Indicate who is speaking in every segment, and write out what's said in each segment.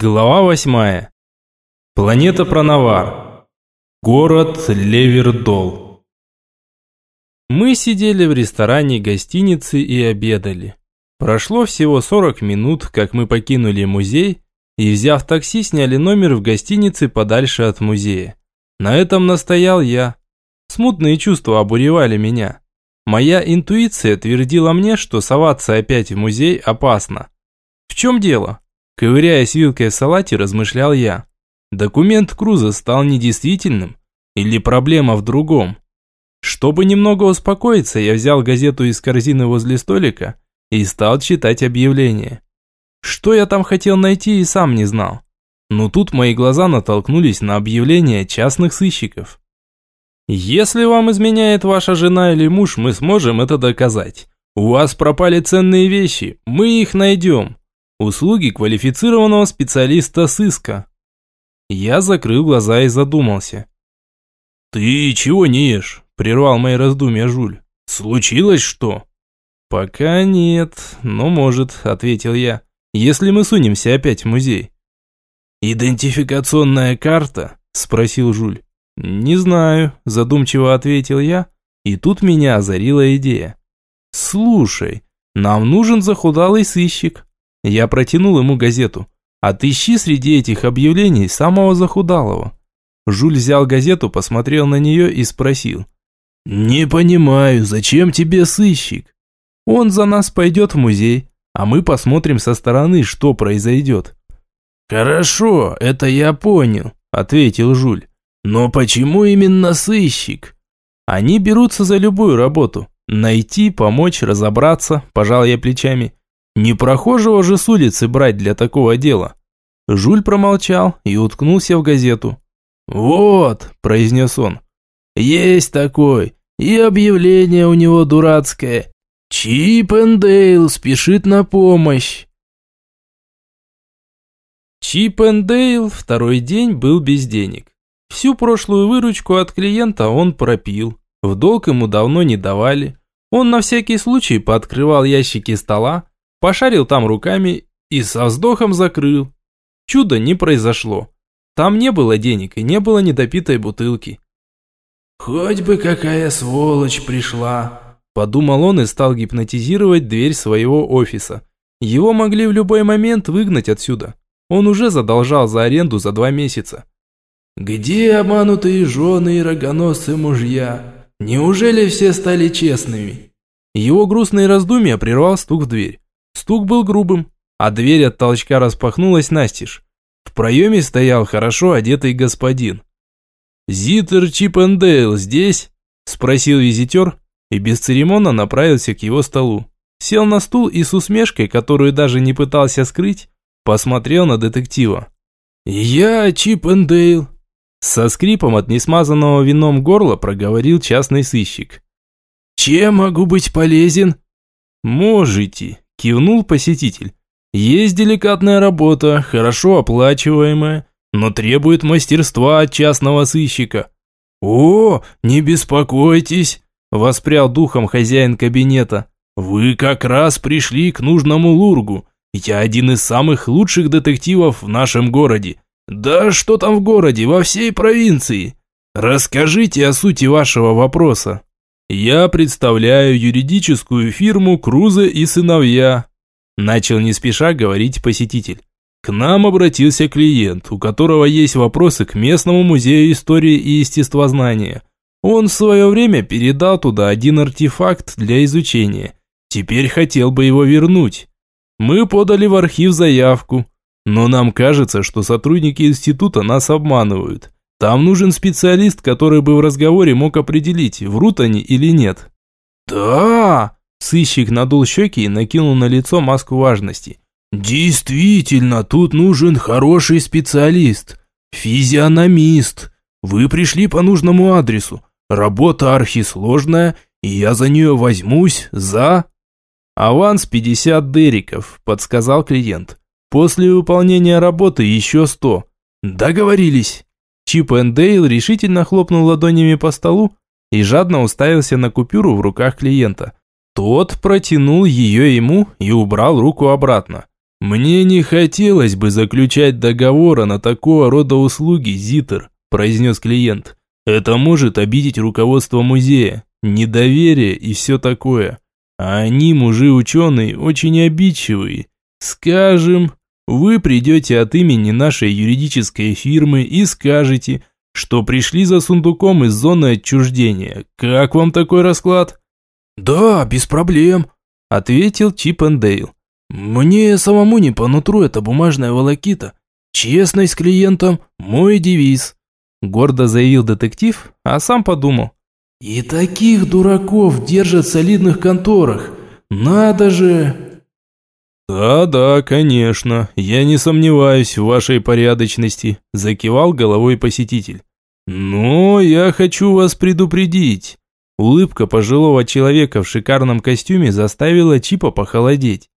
Speaker 1: Глава восьмая. Планета Пронавар. Город Левердол. Мы сидели в ресторане гостиницы и обедали. Прошло всего 40 минут, как мы покинули музей и, взяв такси, сняли номер в гостинице подальше от музея. На этом настоял я. Смутные чувства обуревали меня. Моя интуиция твердила мне, что соваться опять в музей опасно. В чем дело? Ковыряясь вилкой в салате, размышлял я. Документ Круза стал недействительным? Или проблема в другом? Чтобы немного успокоиться, я взял газету из корзины возле столика и стал читать объявление. Что я там хотел найти и сам не знал. Но тут мои глаза натолкнулись на объявление частных сыщиков. Если вам изменяет ваша жена или муж, мы сможем это доказать. У вас пропали ценные вещи, мы их найдем. Услуги квалифицированного специалиста сыска. Я закрыл глаза и задумался. «Ты чего не ешь?» – прервал мои раздумья Жуль. «Случилось что?» «Пока нет, но может», – ответил я, – «если мы сунемся опять в музей». «Идентификационная карта?» – спросил Жуль. «Не знаю», – задумчиво ответил я, и тут меня озарила идея. «Слушай, нам нужен захудалый сыщик. Я протянул ему газету. «Отыщи среди этих объявлений самого захудалого». Жуль взял газету, посмотрел на нее и спросил. «Не понимаю, зачем тебе сыщик?» «Он за нас пойдет в музей, а мы посмотрим со стороны, что произойдет».
Speaker 2: «Хорошо, это я понял», – ответил Жуль. «Но почему именно сыщик?»
Speaker 1: «Они берутся за любую работу. Найти, помочь, разобраться», – пожал я плечами. Не прохожего же с улицы брать для такого дела. Жуль промолчал и уткнулся в газету.
Speaker 2: «Вот», – произнес он, – «есть такой, и объявление у него дурацкое. Чип энд Дейл спешит на помощь».
Speaker 1: Чип энд Дейл второй день был без денег. Всю прошлую выручку от клиента он пропил. В долг ему давно не давали. Он на всякий случай пооткрывал ящики стола, Пошарил там руками и со вздохом закрыл. Чудо не произошло. Там не было денег и не было недопитой бутылки.
Speaker 2: «Хоть бы какая сволочь пришла», –
Speaker 1: подумал он и стал гипнотизировать дверь своего офиса. Его могли в любой момент выгнать отсюда. Он уже задолжал за аренду за два месяца.
Speaker 2: «Где обманутые жены и рогоносцы мужья? Неужели все стали честными?»
Speaker 1: Его грустные раздумья прервал стук в дверь. Стук был грубым, а дверь от толчка распахнулась настежь. В проеме стоял хорошо одетый господин. «Зитер Чиппендейл здесь?» – спросил визитер и бесцеремонно направился к его столу. Сел на стул и с усмешкой, которую даже не пытался скрыть, посмотрел на детектива.
Speaker 2: «Я Чиппендейл», – со скрипом от несмазанного вином горла проговорил частный сыщик. «Чем могу быть полезен?»
Speaker 1: «Можете», Кивнул посетитель. Есть деликатная работа, хорошо оплачиваемая, но требует мастерства от частного сыщика.
Speaker 2: О, не беспокойтесь, воспрял духом хозяин кабинета. Вы как раз пришли к нужному лургу. Я один из самых лучших детективов в нашем городе. Да что там в городе, во всей провинции. Расскажите о сути вашего вопроса.
Speaker 1: «Я представляю юридическую фирму Круза и сыновья», начал не спеша говорить посетитель. К нам обратился клиент, у которого есть вопросы к местному музею истории и естествознания. Он в свое время передал туда один артефакт для изучения. Теперь хотел бы его вернуть. Мы подали в архив заявку, но нам кажется, что сотрудники института нас обманывают. Там нужен специалист, который бы в разговоре мог определить, врут они или нет.
Speaker 2: Да,
Speaker 1: сыщик надул щеки и накинул на лицо маску важности.
Speaker 2: Действительно, тут нужен хороший специалист, физиономист. Вы пришли по нужному адресу. Работа архисложная, и я за нее возьмусь за...
Speaker 1: Аванс 50 дериков, подсказал клиент. После выполнения работы еще 100.
Speaker 2: Договорились.
Speaker 1: Чип энд Дейл решительно хлопнул ладонями по столу и жадно уставился на купюру в руках клиента. Тот протянул ее ему и убрал руку обратно.
Speaker 2: Мне не хотелось бы заключать договора на такого рода услуги, Зитер, произнес клиент. Это может обидеть руководство музея, недоверие и все такое. А они, мужи-ученые, очень обидчивые. Скажем, вы придете от имени нашей юридической фирмы и скажете, что пришли за сундуком из зоны отчуждения. Как вам такой расклад?
Speaker 1: Да, без проблем, ответил Чип Дейл. Мне самому не по нутру эта бумажная волокита. Честность с клиентом – мой девиз. Гордо заявил детектив, а сам подумал. И таких дураков держат в солидных конторах. Надо же...
Speaker 2: «Да-да, конечно, я не сомневаюсь в вашей порядочности», – закивал головой посетитель. «Но я хочу вас предупредить». Улыбка пожилого человека в шикарном костюме заставила Чипа похолодеть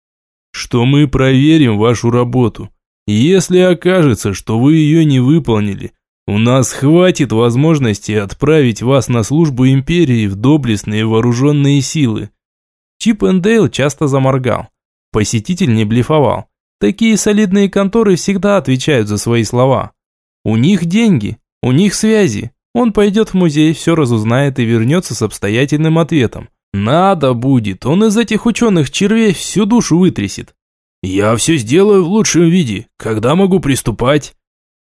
Speaker 2: что мы проверим вашу работу. Если окажется, что вы ее не выполнили, у нас хватит возможности отправить вас на службу империи в доблестные вооруженные силы. Чип Эндейл часто заморгал. Посетитель не блефовал. Такие солидные конторы всегда отвечают за свои слова. У них деньги, у них связи. Он пойдет в музей, все разузнает и вернется с обстоятельным ответом. Надо будет, он из этих ученых червей всю душу вытрясет. Я все сделаю в лучшем виде. Когда могу приступать?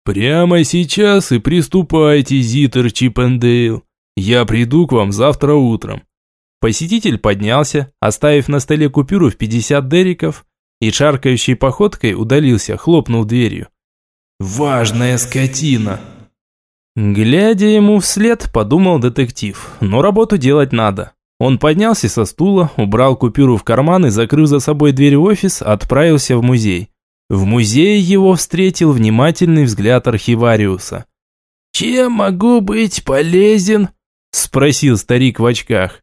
Speaker 2: Прямо сейчас и приступайте, Зитер Чипендейл. Я приду к вам завтра утром. Посетитель поднялся, оставив на столе купюру в 50 дериков, и шаркающей походкой удалился, хлопнув дверью. «Важная скотина!» Глядя ему вслед, подумал детектив, но работу делать надо. Он поднялся со стула, убрал купюру в карман и, закрыв за собой дверь в офис, отправился в музей. В музее его встретил внимательный взгляд архивариуса. «Чем могу быть полезен?» – спросил старик в очках.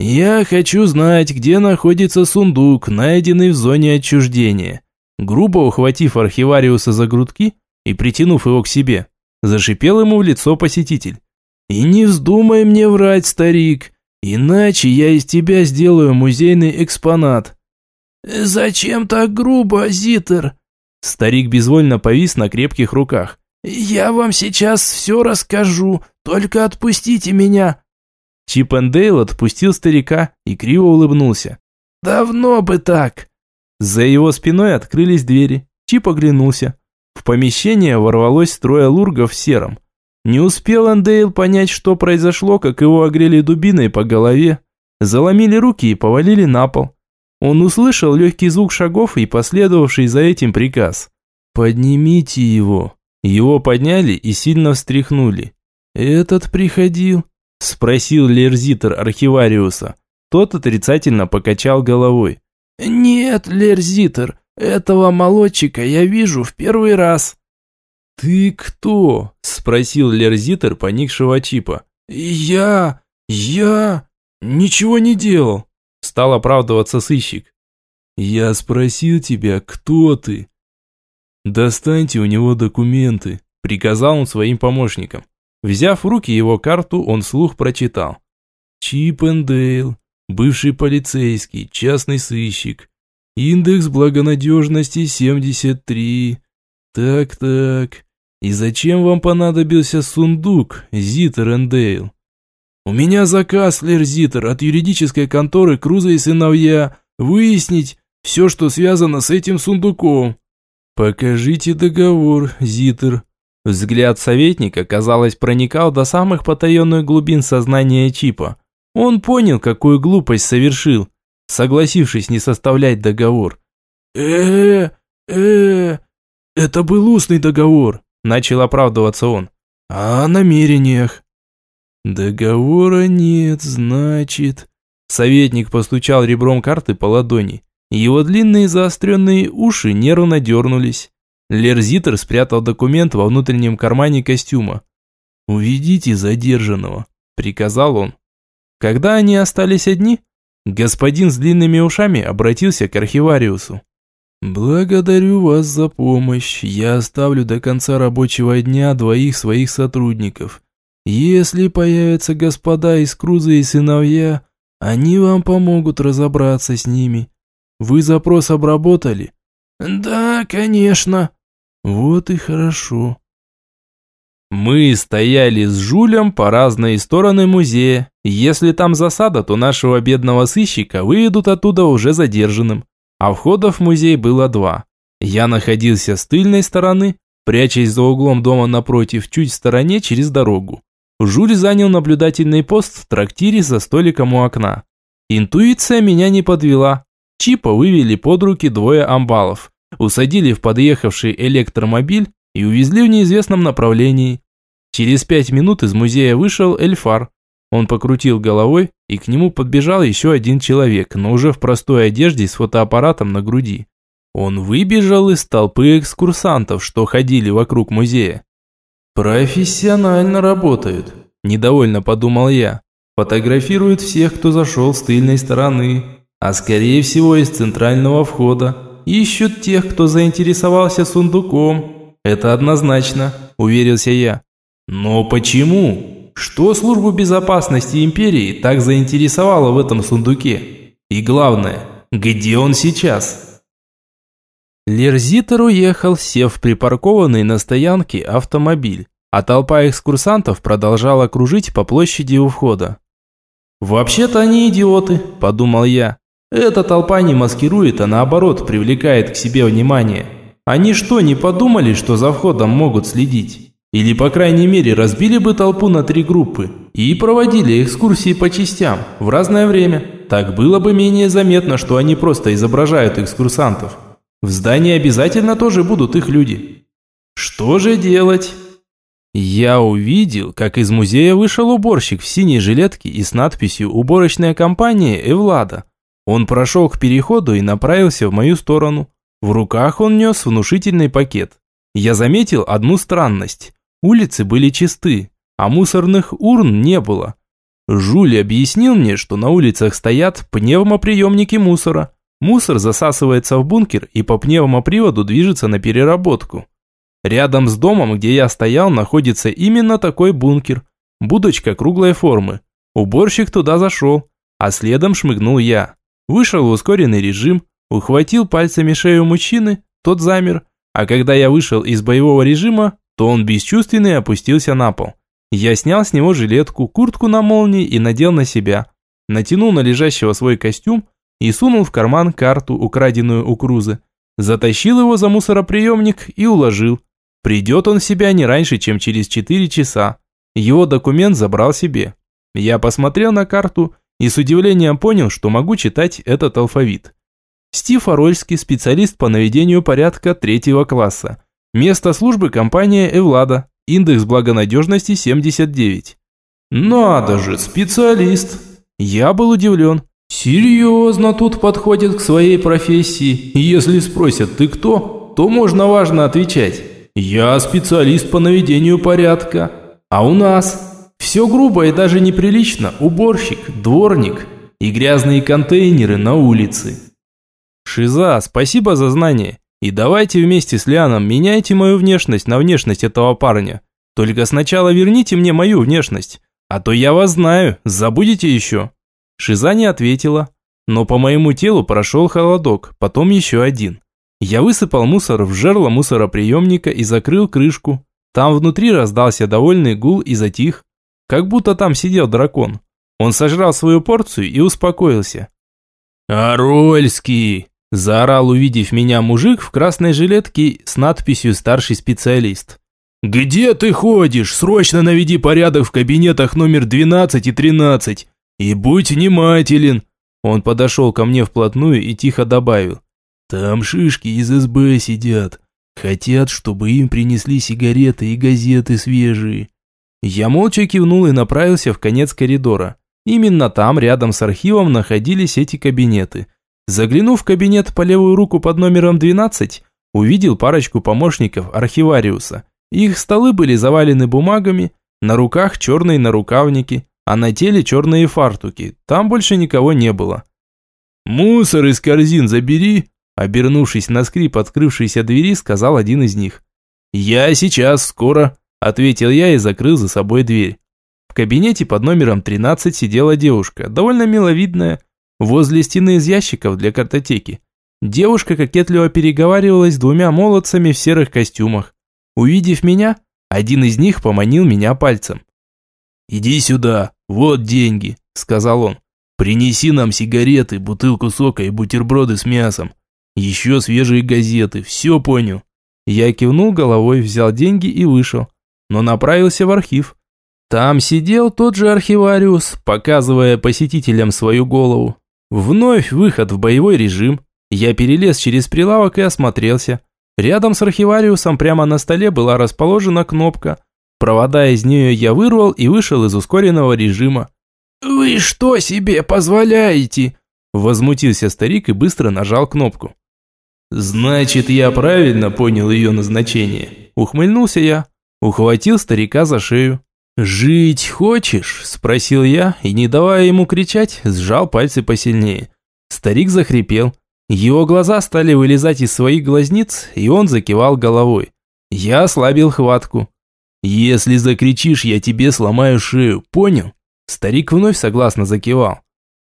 Speaker 2: «Я хочу знать, где находится сундук, найденный в зоне отчуждения». Грубо ухватив архивариуса за грудки и притянув его к себе, зашипел ему в лицо посетитель. «И не вздумай мне врать, старик, Иначе я из тебя сделаю музейный экспонат». «Зачем так грубо, Зитер?» Старик безвольно повис на крепких руках. «Я вам сейчас все расскажу, только отпустите меня». Чип Дейл отпустил старика и криво улыбнулся. «Давно бы так». За его спиной открылись двери. Чип оглянулся. В помещение ворвалось трое лургов в сером. Не успел Андейл понять, что произошло, как его огрели дубиной по голове, заломили руки и повалили на пол. Он услышал легкий звук шагов и последовавший за этим приказ. «Поднимите его». Его подняли и сильно встряхнули. «Этот приходил?» – спросил Лерзитер архивариуса. Тот отрицательно покачал головой. «Нет, Лерзитер, этого молодчика я вижу в первый раз». «Ты кто?» – спросил Лерзитер поникшего Чипа. «Я... я... ничего не делал», – стал оправдываться сыщик. «Я спросил тебя, кто ты?» «Достаньте у него документы», – приказал он своим помощникам. Взяв в руки его карту, он слух прочитал. «Чип Дейл, бывший полицейский, частный сыщик. Индекс благонадежности 73. Так-так. «И зачем вам понадобился сундук, Зитер Эндейл?» «У меня заказ, Лер Зитер, от юридической конторы Круза и сыновья, выяснить все, что связано с этим сундуком». «Покажите договор, Зитер». Взгляд советника, казалось, проникал до самых потаенных глубин сознания Чипа. Он понял, какую глупость совершил, согласившись не составлять договор. э э это был устный договор. Начал оправдываться он. «А о намерениях?» «Договора нет, значит...» Советник постучал ребром карты по ладони. Его длинные заостренные уши нервно дернулись. Лерзитер спрятал документ во внутреннем кармане костюма. «Уведите задержанного», – приказал он. Когда они остались одни, господин с длинными ушами обратился к архивариусу. «Благодарю вас за помощь. Я оставлю до конца рабочего дня двоих своих сотрудников. Если появятся господа из Круза и сыновья, они вам помогут разобраться с ними. Вы запрос обработали?» Да, конечно. Вот и хорошо.
Speaker 1: Мы стояли с Жулем по разные стороны музея. Если там засада, то нашего бедного сыщика выведут оттуда уже задержанным. А входов в музей было два. Я находился с тыльной стороны, прячась за углом дома напротив, чуть в стороне через дорогу. Жуль занял наблюдательный пост в трактире за столиком у окна. Интуиция меня не подвела. Чипа вывели под руки двое амбалов, усадили в подъехавший электромобиль и увезли в неизвестном направлении. Через пять минут из музея вышел Эльфар. Он покрутил головой, и к нему подбежал еще один человек, но уже в простой одежде с фотоаппаратом на груди. Он выбежал из толпы экскурсантов, что ходили вокруг музея. «Профессионально работают», – недовольно подумал я. «Фотографируют всех, кто зашел с тыльной стороны, а скорее всего из центрального входа. Ищут тех, кто заинтересовался сундуком, это однозначно, уверился я. Но почему? Что службу безопасности империи так заинтересовало в этом сундуке? И главное, где он сейчас? Лерзитер уехал, сев припаркованный на стоянке автомобиль, а толпа экскурсантов продолжала кружить по площади у входа. «Вообще-то они идиоты», – подумал я. «Эта толпа не маскирует, а наоборот привлекает к себе внимание». Они что, не подумали, что за входом могут следить? Или, по крайней мере, разбили бы толпу на три группы и проводили экскурсии по частям в разное время. Так было бы менее заметно, что они просто изображают экскурсантов. В здании обязательно тоже будут их люди. Что же делать? Я увидел, как из музея вышел уборщик в синей жилетке и с надписью «Уборочная компания Эвлада». Он прошел к переходу и направился в мою сторону. В руках он нес внушительный пакет. Я заметил одну странность. Улицы были чисты, а мусорных урн не было. Жуль объяснил мне, что на улицах стоят пневмоприемники мусора. Мусор засасывается в бункер и по пневмоприводу движется на переработку. Рядом с домом, где я стоял, находится именно такой бункер. Будочка круглой формы. Уборщик туда зашел, а следом шмыгнул я. Вышел в ускоренный режим, Ухватил пальцами шею мужчины, тот замер, а когда я вышел из боевого режима, то он бесчувственный опустился на пол. Я снял с него жилетку, куртку на молнии и надел на себя. Натянул на лежащего свой костюм и сунул в карман карту, украденную у Крузы. Затащил его за мусороприемник и уложил. Придет он в себя не раньше, чем через 4 часа. Его документ забрал себе. Я посмотрел на карту и с удивлением понял, что могу читать этот алфавит. Стив Орольский, специалист по наведению порядка третьего класса. Место службы компания Эвлада. Индекс благонадежности 79. Надо же, специалист. Я был удивлен. Серьезно тут подходит к своей профессии. Если спросят, ты кто, то можно важно отвечать. Я специалист по наведению порядка. А у нас все грубо и даже неприлично. Уборщик, дворник и грязные контейнеры на улице. «Шиза, спасибо за знание. И давайте вместе с Лианом меняйте мою внешность на внешность этого парня. Только сначала верните мне мою внешность, а то я вас знаю, забудете еще». Шиза не ответила, но по моему телу прошел холодок, потом еще один. Я высыпал мусор в жерло мусороприемника и закрыл крышку. Там внутри раздался довольный гул и затих, как будто там сидел дракон. Он сожрал свою порцию и успокоился. «Арольский!» Заорал, увидев меня мужик в красной жилетке с надписью «Старший специалист». «Где ты ходишь? Срочно наведи порядок в кабинетах номер 12 и 13. И будь внимателен!» Он подошел ко мне вплотную и тихо добавил. «Там шишки из СБ сидят. Хотят, чтобы им принесли сигареты и газеты свежие». Я молча кивнул и направился в конец коридора. Именно там, рядом с архивом, находились эти кабинеты – Заглянув в кабинет по левую руку под номером 12, увидел парочку помощников архивариуса. Их столы были завалены бумагами, на руках черные нарукавники, а на теле черные фартуки. Там больше никого не было. «Мусор из корзин забери!» Обернувшись на скрип открывшейся двери, сказал один из них. «Я сейчас, скоро», – ответил я и закрыл за собой дверь. В кабинете под номером 13 сидела девушка, довольно миловидная, возле стены из ящиков для картотеки. Девушка кокетливо переговаривалась с двумя молодцами в серых костюмах. Увидев меня, один из них поманил меня пальцем.
Speaker 2: «Иди сюда, вот деньги», – сказал он. «Принеси нам сигареты, бутылку сока и бутерброды с мясом. Еще свежие газеты, все понял».
Speaker 1: Я кивнул головой, взял деньги и вышел, но направился в архив. Там сидел тот же архивариус, показывая посетителям свою голову. Вновь выход в боевой режим. Я перелез через прилавок и осмотрелся. Рядом с архивариусом прямо на столе была расположена кнопка. Провода из нее я вырвал и вышел из ускоренного режима.
Speaker 2: «Вы что себе позволяете?»
Speaker 1: Возмутился старик и быстро нажал кнопку.
Speaker 2: «Значит, я правильно понял ее назначение?»
Speaker 1: Ухмыльнулся я. Ухватил старика за шею. «Жить хочешь?» – спросил я и, не давая ему кричать, сжал пальцы посильнее. Старик захрипел. Его глаза стали вылезать из своих глазниц, и он закивал головой. Я ослабил хватку. «Если закричишь, я тебе сломаю шею, понял?» Старик вновь согласно закивал.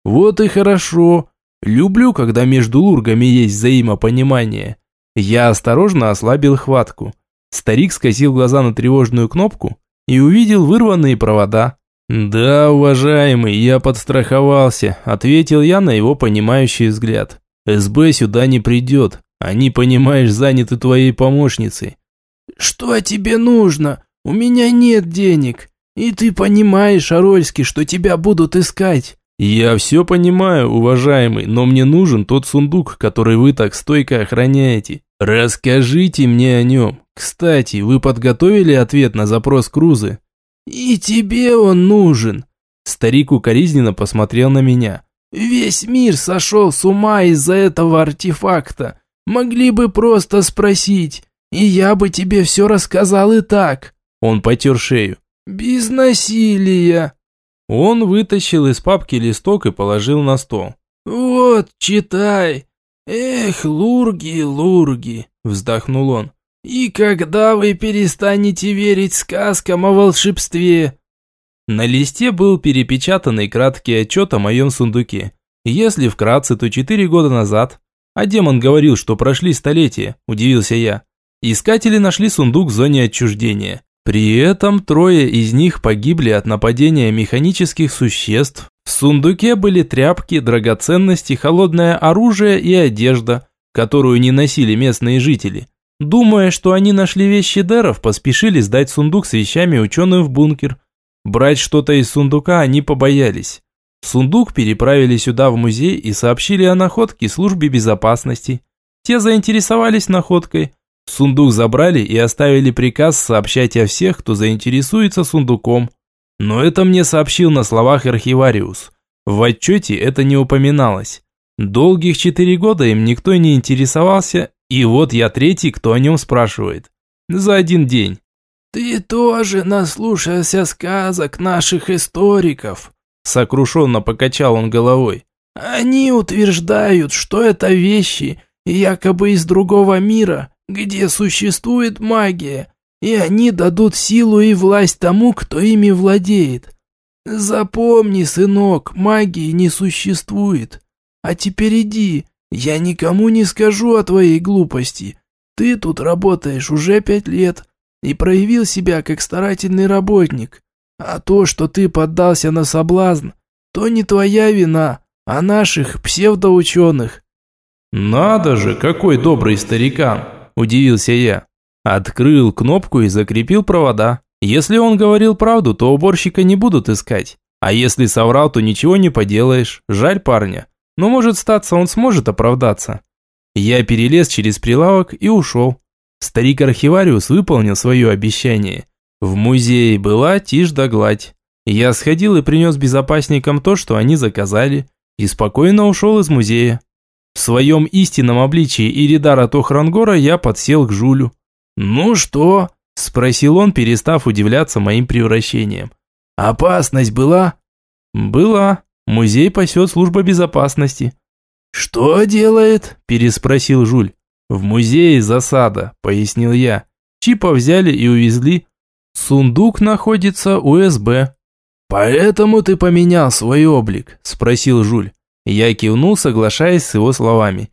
Speaker 1: «Вот и хорошо. Люблю, когда между лургами есть взаимопонимание». Я осторожно ослабил хватку. Старик скосил глаза на тревожную кнопку и увидел вырванные провода. «Да, уважаемый, я подстраховался», – ответил я на его понимающий взгляд. СБ сюда не придет. Они, понимаешь, заняты твоей помощницей».
Speaker 2: «Что тебе нужно? У меня нет денег. И ты понимаешь, Арольский, что тебя будут искать».
Speaker 1: «Я все понимаю, уважаемый, но мне нужен тот сундук, который вы так стойко охраняете. Расскажите мне о нем. Кстати, вы подготовили ответ на запрос Крузы?»
Speaker 2: «И тебе он нужен».
Speaker 1: Старик укоризненно посмотрел на меня.
Speaker 2: Весь мир сошел с ума из-за этого артефакта. Могли бы просто спросить, и я бы тебе все рассказал и так.
Speaker 1: Он потер шею.
Speaker 2: Без насилия.
Speaker 1: Он вытащил из папки листок и положил на стол.
Speaker 2: Вот, читай. Эх, лурги, лурги, вздохнул он. И когда вы перестанете верить сказкам о волшебстве?
Speaker 1: На листе был перепечатанный краткий отчет о моем сундуке. Если вкратце, то четыре года назад, а демон говорил, что прошли столетия, удивился я, искатели нашли сундук в зоне отчуждения. При этом трое из них погибли от нападения механических существ. В сундуке были тряпки, драгоценности, холодное оружие и одежда, которую не носили местные жители. Думая, что они нашли вещи Деров, поспешили сдать сундук с вещами ученым в бункер – Брать что-то из сундука они побоялись. Сундук переправили сюда в музей и сообщили о находке службе безопасности. Те заинтересовались находкой. Сундук забрали и оставили приказ сообщать о всех, кто заинтересуется сундуком. Но это мне сообщил на словах архивариус. В отчете это не упоминалось. Долгих четыре года им никто не интересовался, и вот я третий, кто о нем спрашивает. За один день.
Speaker 2: «Ты тоже наслушался сказок наших историков», – сокрушенно покачал он головой. «Они утверждают, что это вещи, якобы из другого мира, где существует магия, и они дадут силу и власть тому, кто ими владеет. Запомни, сынок, магии не существует. А теперь иди, я никому не скажу о твоей глупости. Ты тут работаешь уже пять лет» и проявил себя как старательный работник. А то, что ты поддался на соблазн, то не твоя вина, а наших псевдоученых».
Speaker 1: «Надо же, какой добрый старикан!» – удивился я. Открыл кнопку и закрепил провода. Если он говорил правду, то уборщика не будут искать. А если соврал, то ничего не поделаешь. Жаль парня. Но может статься, он сможет оправдаться. Я перелез через прилавок и ушел. Старик-архивариус выполнил свое обещание. В музее была тишь да гладь. Я сходил и принес безопасникам то, что они заказали, и спокойно ушел из музея. В своем истинном обличии Иридара Тохрангора я подсел к Жулю.
Speaker 2: «Ну что?» – спросил он, перестав удивляться моим превращением. «Опасность была?»
Speaker 1: «Была. Музей пасет служба безопасности».
Speaker 2: «Что делает?» – переспросил Жуль.
Speaker 1: «В музее засада», – пояснил я. Чипа взяли и увезли. Сундук находится у СБ.
Speaker 2: «Поэтому ты поменял свой облик?» – спросил Жуль.
Speaker 1: Я кивнул, соглашаясь с его словами.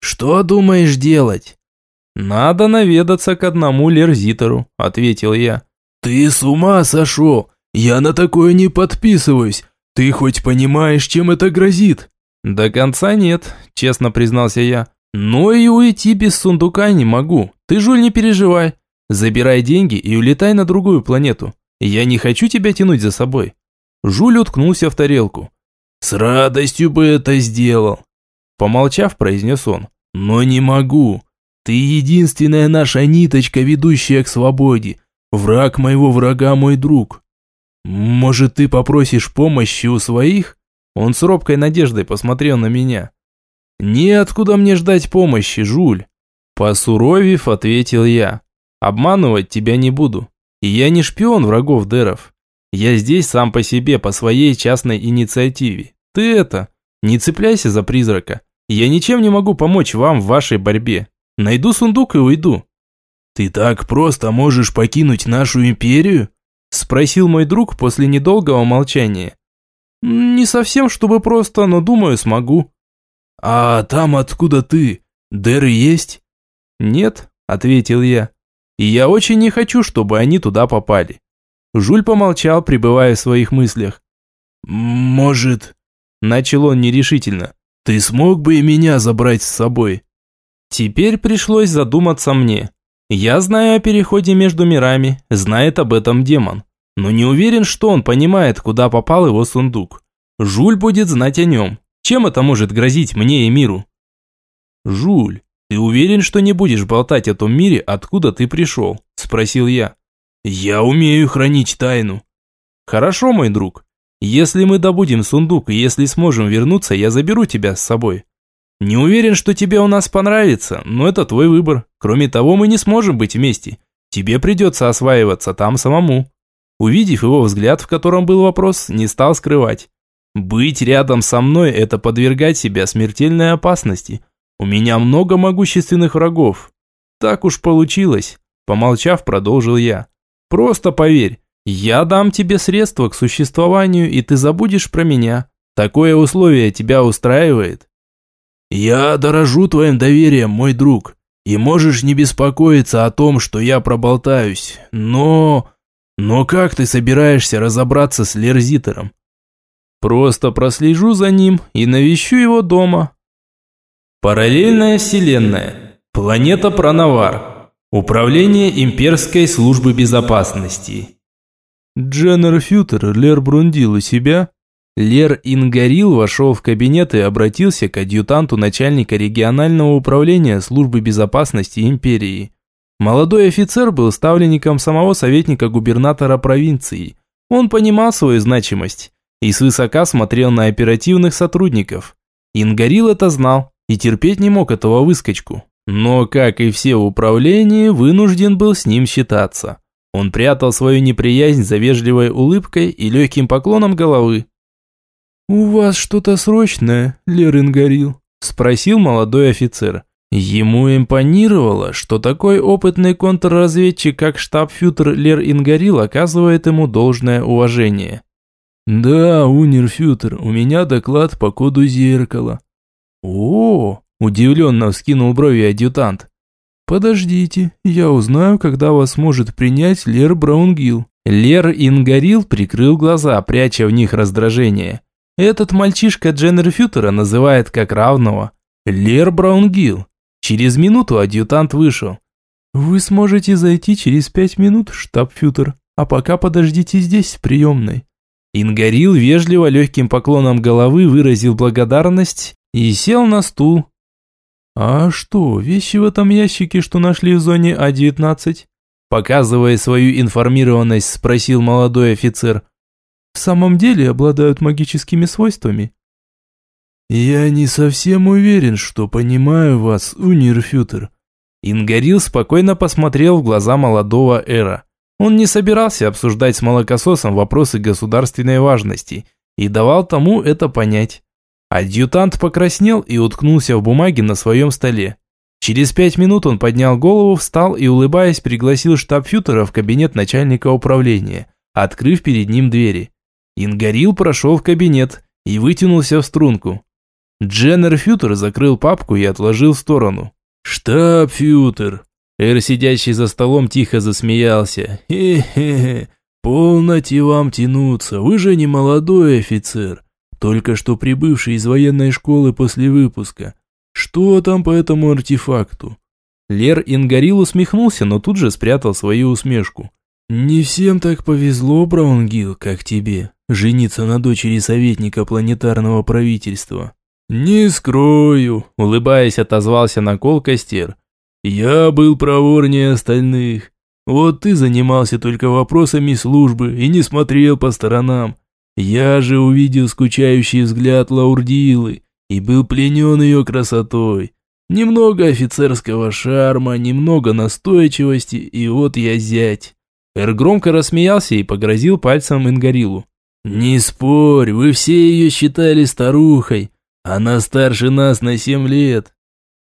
Speaker 2: Что думаешь делать?»
Speaker 1: «Надо наведаться к одному Лерзитору», – ответил я.
Speaker 2: «Ты с ума сошел! Я на такое не подписываюсь! Ты хоть понимаешь, чем это грозит?»
Speaker 1: «До конца нет», – честно признался я. «Но и уйти без сундука не могу. Ты, Жуль, не переживай. Забирай деньги и улетай на другую планету. Я не хочу тебя тянуть за собой». Жуль уткнулся в тарелку.
Speaker 2: «С радостью бы это сделал», – помолчав, произнес он. «Но не могу. Ты единственная наша ниточка, ведущая к свободе. Враг моего врага мой друг. Может, ты попросишь помощи у своих?»
Speaker 1: Он с робкой надеждой посмотрел на меня. «Неоткуда мне ждать помощи, Жуль!» Посуровив, ответил я. «Обманывать тебя не буду. Я не шпион врагов Деров. Я здесь сам по себе, по своей частной инициативе. Ты это, не цепляйся за призрака. Я ничем не могу помочь вам в вашей борьбе. Найду сундук и уйду».
Speaker 2: «Ты так просто можешь покинуть нашу империю?»
Speaker 1: Спросил мой друг после недолгого молчания. «Не совсем, чтобы просто, но думаю, смогу».
Speaker 2: «А там откуда ты? Деры есть?»
Speaker 1: «Нет», – ответил я. «И я очень не хочу, чтобы они туда попали». Жуль помолчал, пребывая в своих мыслях.
Speaker 2: «Может...»
Speaker 1: – начал он нерешительно.
Speaker 2: «Ты смог бы и меня забрать с собой?»
Speaker 1: Теперь пришлось задуматься мне. Я знаю о переходе между мирами, знает об этом демон. Но не уверен, что он понимает, куда попал его сундук. Жуль будет знать о нем. Чем это может грозить мне и миру? Жуль, ты уверен, что не будешь болтать о том мире, откуда ты пришел? Спросил я.
Speaker 2: Я умею хранить тайну.
Speaker 1: Хорошо, мой друг. Если мы добудем сундук и если сможем вернуться, я заберу тебя с собой. Не уверен, что тебе у нас понравится, но это твой выбор. Кроме того, мы не сможем быть вместе. Тебе придется осваиваться там самому. Увидев его взгляд, в котором был вопрос, не стал скрывать. Быть рядом со мной – это подвергать себя смертельной опасности. У меня много могущественных врагов. Так уж получилось. Помолчав, продолжил я. Просто поверь, я дам тебе средства к существованию, и ты забудешь про меня. Такое условие тебя устраивает?
Speaker 2: Я дорожу твоим доверием, мой друг, и можешь не беспокоиться о том, что я проболтаюсь, но... Но как ты собираешься разобраться с Лерзитором?
Speaker 1: Просто прослежу за ним и навещу его дома. Параллельная вселенная. Планета Пронавар. Управление имперской службы безопасности.
Speaker 2: Дженнер Фютер, Лер Брундил у себя?
Speaker 1: Лер Ингарил вошел в кабинет и обратился к адъютанту начальника регионального управления службы безопасности империи. Молодой офицер был ставленником самого советника губернатора провинции. Он понимал свою значимость и свысока смотрел на оперативных сотрудников. Ингарил это знал и терпеть не мог этого выскочку. Но, как и все в управлении, вынужден был с ним считаться. Он прятал свою неприязнь за вежливой улыбкой и легким поклоном головы.
Speaker 2: «У вас что-то срочное, Лер Ингарил?» – спросил молодой офицер.
Speaker 1: Ему импонировало, что такой опытный контрразведчик, как штаб-фютер Лер Ингарил, оказывает ему должное уважение.
Speaker 2: «Да, Унерфютер, у меня доклад по коду зеркала».
Speaker 1: «О!» – удивленно вскинул брови адъютант.
Speaker 2: «Подождите, я узнаю, когда вас может принять Лер Браунгил».
Speaker 1: Лер Ингарил прикрыл глаза, пряча в них раздражение. Этот мальчишка Дженнер Фютера называет как равного. Лер Браунгил. Через минуту адъютант вышел.
Speaker 2: «Вы сможете зайти через пять минут, штаб-фютер, а пока подождите здесь, в приемной».
Speaker 1: Ингарил вежливо легким поклоном головы выразил благодарность и сел на стул.
Speaker 2: «А что, вещи в этом ящике, что нашли в зоне А-19?»
Speaker 1: Показывая свою информированность, спросил молодой офицер.
Speaker 2: «В самом деле обладают магическими свойствами?» «Я не совсем уверен, что понимаю вас, Унирфютер».
Speaker 1: Ингарил спокойно посмотрел в глаза молодого Эра. Он не собирался обсуждать с молокососом вопросы государственной важности и давал тому это понять. Адъютант покраснел и уткнулся в бумаге на своем столе. Через пять минут он поднял голову, встал и, улыбаясь, пригласил штаб-фютера в кабинет начальника управления, открыв перед ним двери. Ингарил прошел в кабинет и вытянулся в струнку. Дженнер Фютер закрыл папку и отложил в сторону.
Speaker 2: «Штаб Фютер!» Эр, сидящий за столом, тихо засмеялся. «Хе-хе-хе, полноте вам тянуться, вы же не молодой офицер, только что прибывший из военной школы после выпуска. Что там по этому артефакту?»
Speaker 1: Лер Ингарил усмехнулся, но тут же спрятал свою усмешку.
Speaker 2: «Не всем так повезло, Браунгил, как тебе, жениться на дочери советника планетарного правительства». «Не скрою», – улыбаясь, отозвался на кол. «Я был проворнее остальных. Вот ты занимался только вопросами службы и не смотрел по сторонам. Я же увидел скучающий взгляд Лаурдилы и был пленен ее красотой. Немного офицерского шарма, немного настойчивости, и вот я зять».
Speaker 1: Эр громко рассмеялся и погрозил пальцем Ингарилу.
Speaker 2: «Не спорь, вы все ее считали старухой. Она старше нас на семь лет».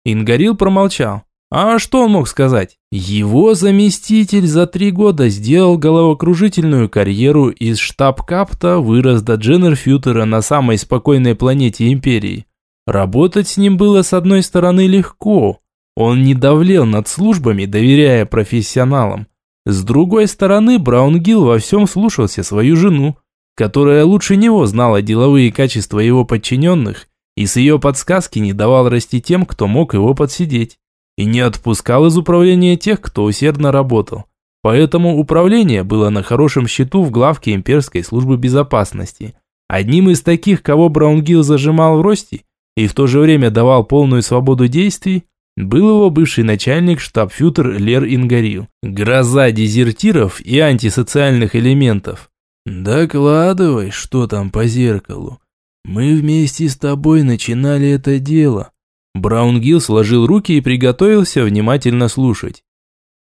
Speaker 1: Ингарил промолчал. А что он мог сказать? Его заместитель за три года сделал головокружительную карьеру из штаб-капта вырос до Дженнерфьютера на самой спокойной планете Империи. Работать с ним было с одной стороны легко. Он не давлел над службами, доверяя профессионалам. С другой стороны, Браунгил во всем слушался свою жену, которая лучше него знала деловые качества его подчиненных и с ее подсказки не давал расти тем, кто мог его подсидеть, и не отпускал из управления тех, кто усердно работал. Поэтому управление было на хорошем счету в главке имперской службы безопасности. Одним из таких, кого Браунгил зажимал в росте и в то же время давал полную свободу действий, был его бывший начальник штаб-фютер Лер Ингарил. Гроза дезертиров и антисоциальных элементов.
Speaker 2: «Докладывай, что там по зеркалу», мы вместе с тобой начинали это дело.
Speaker 1: Браунгил сложил руки и приготовился внимательно слушать.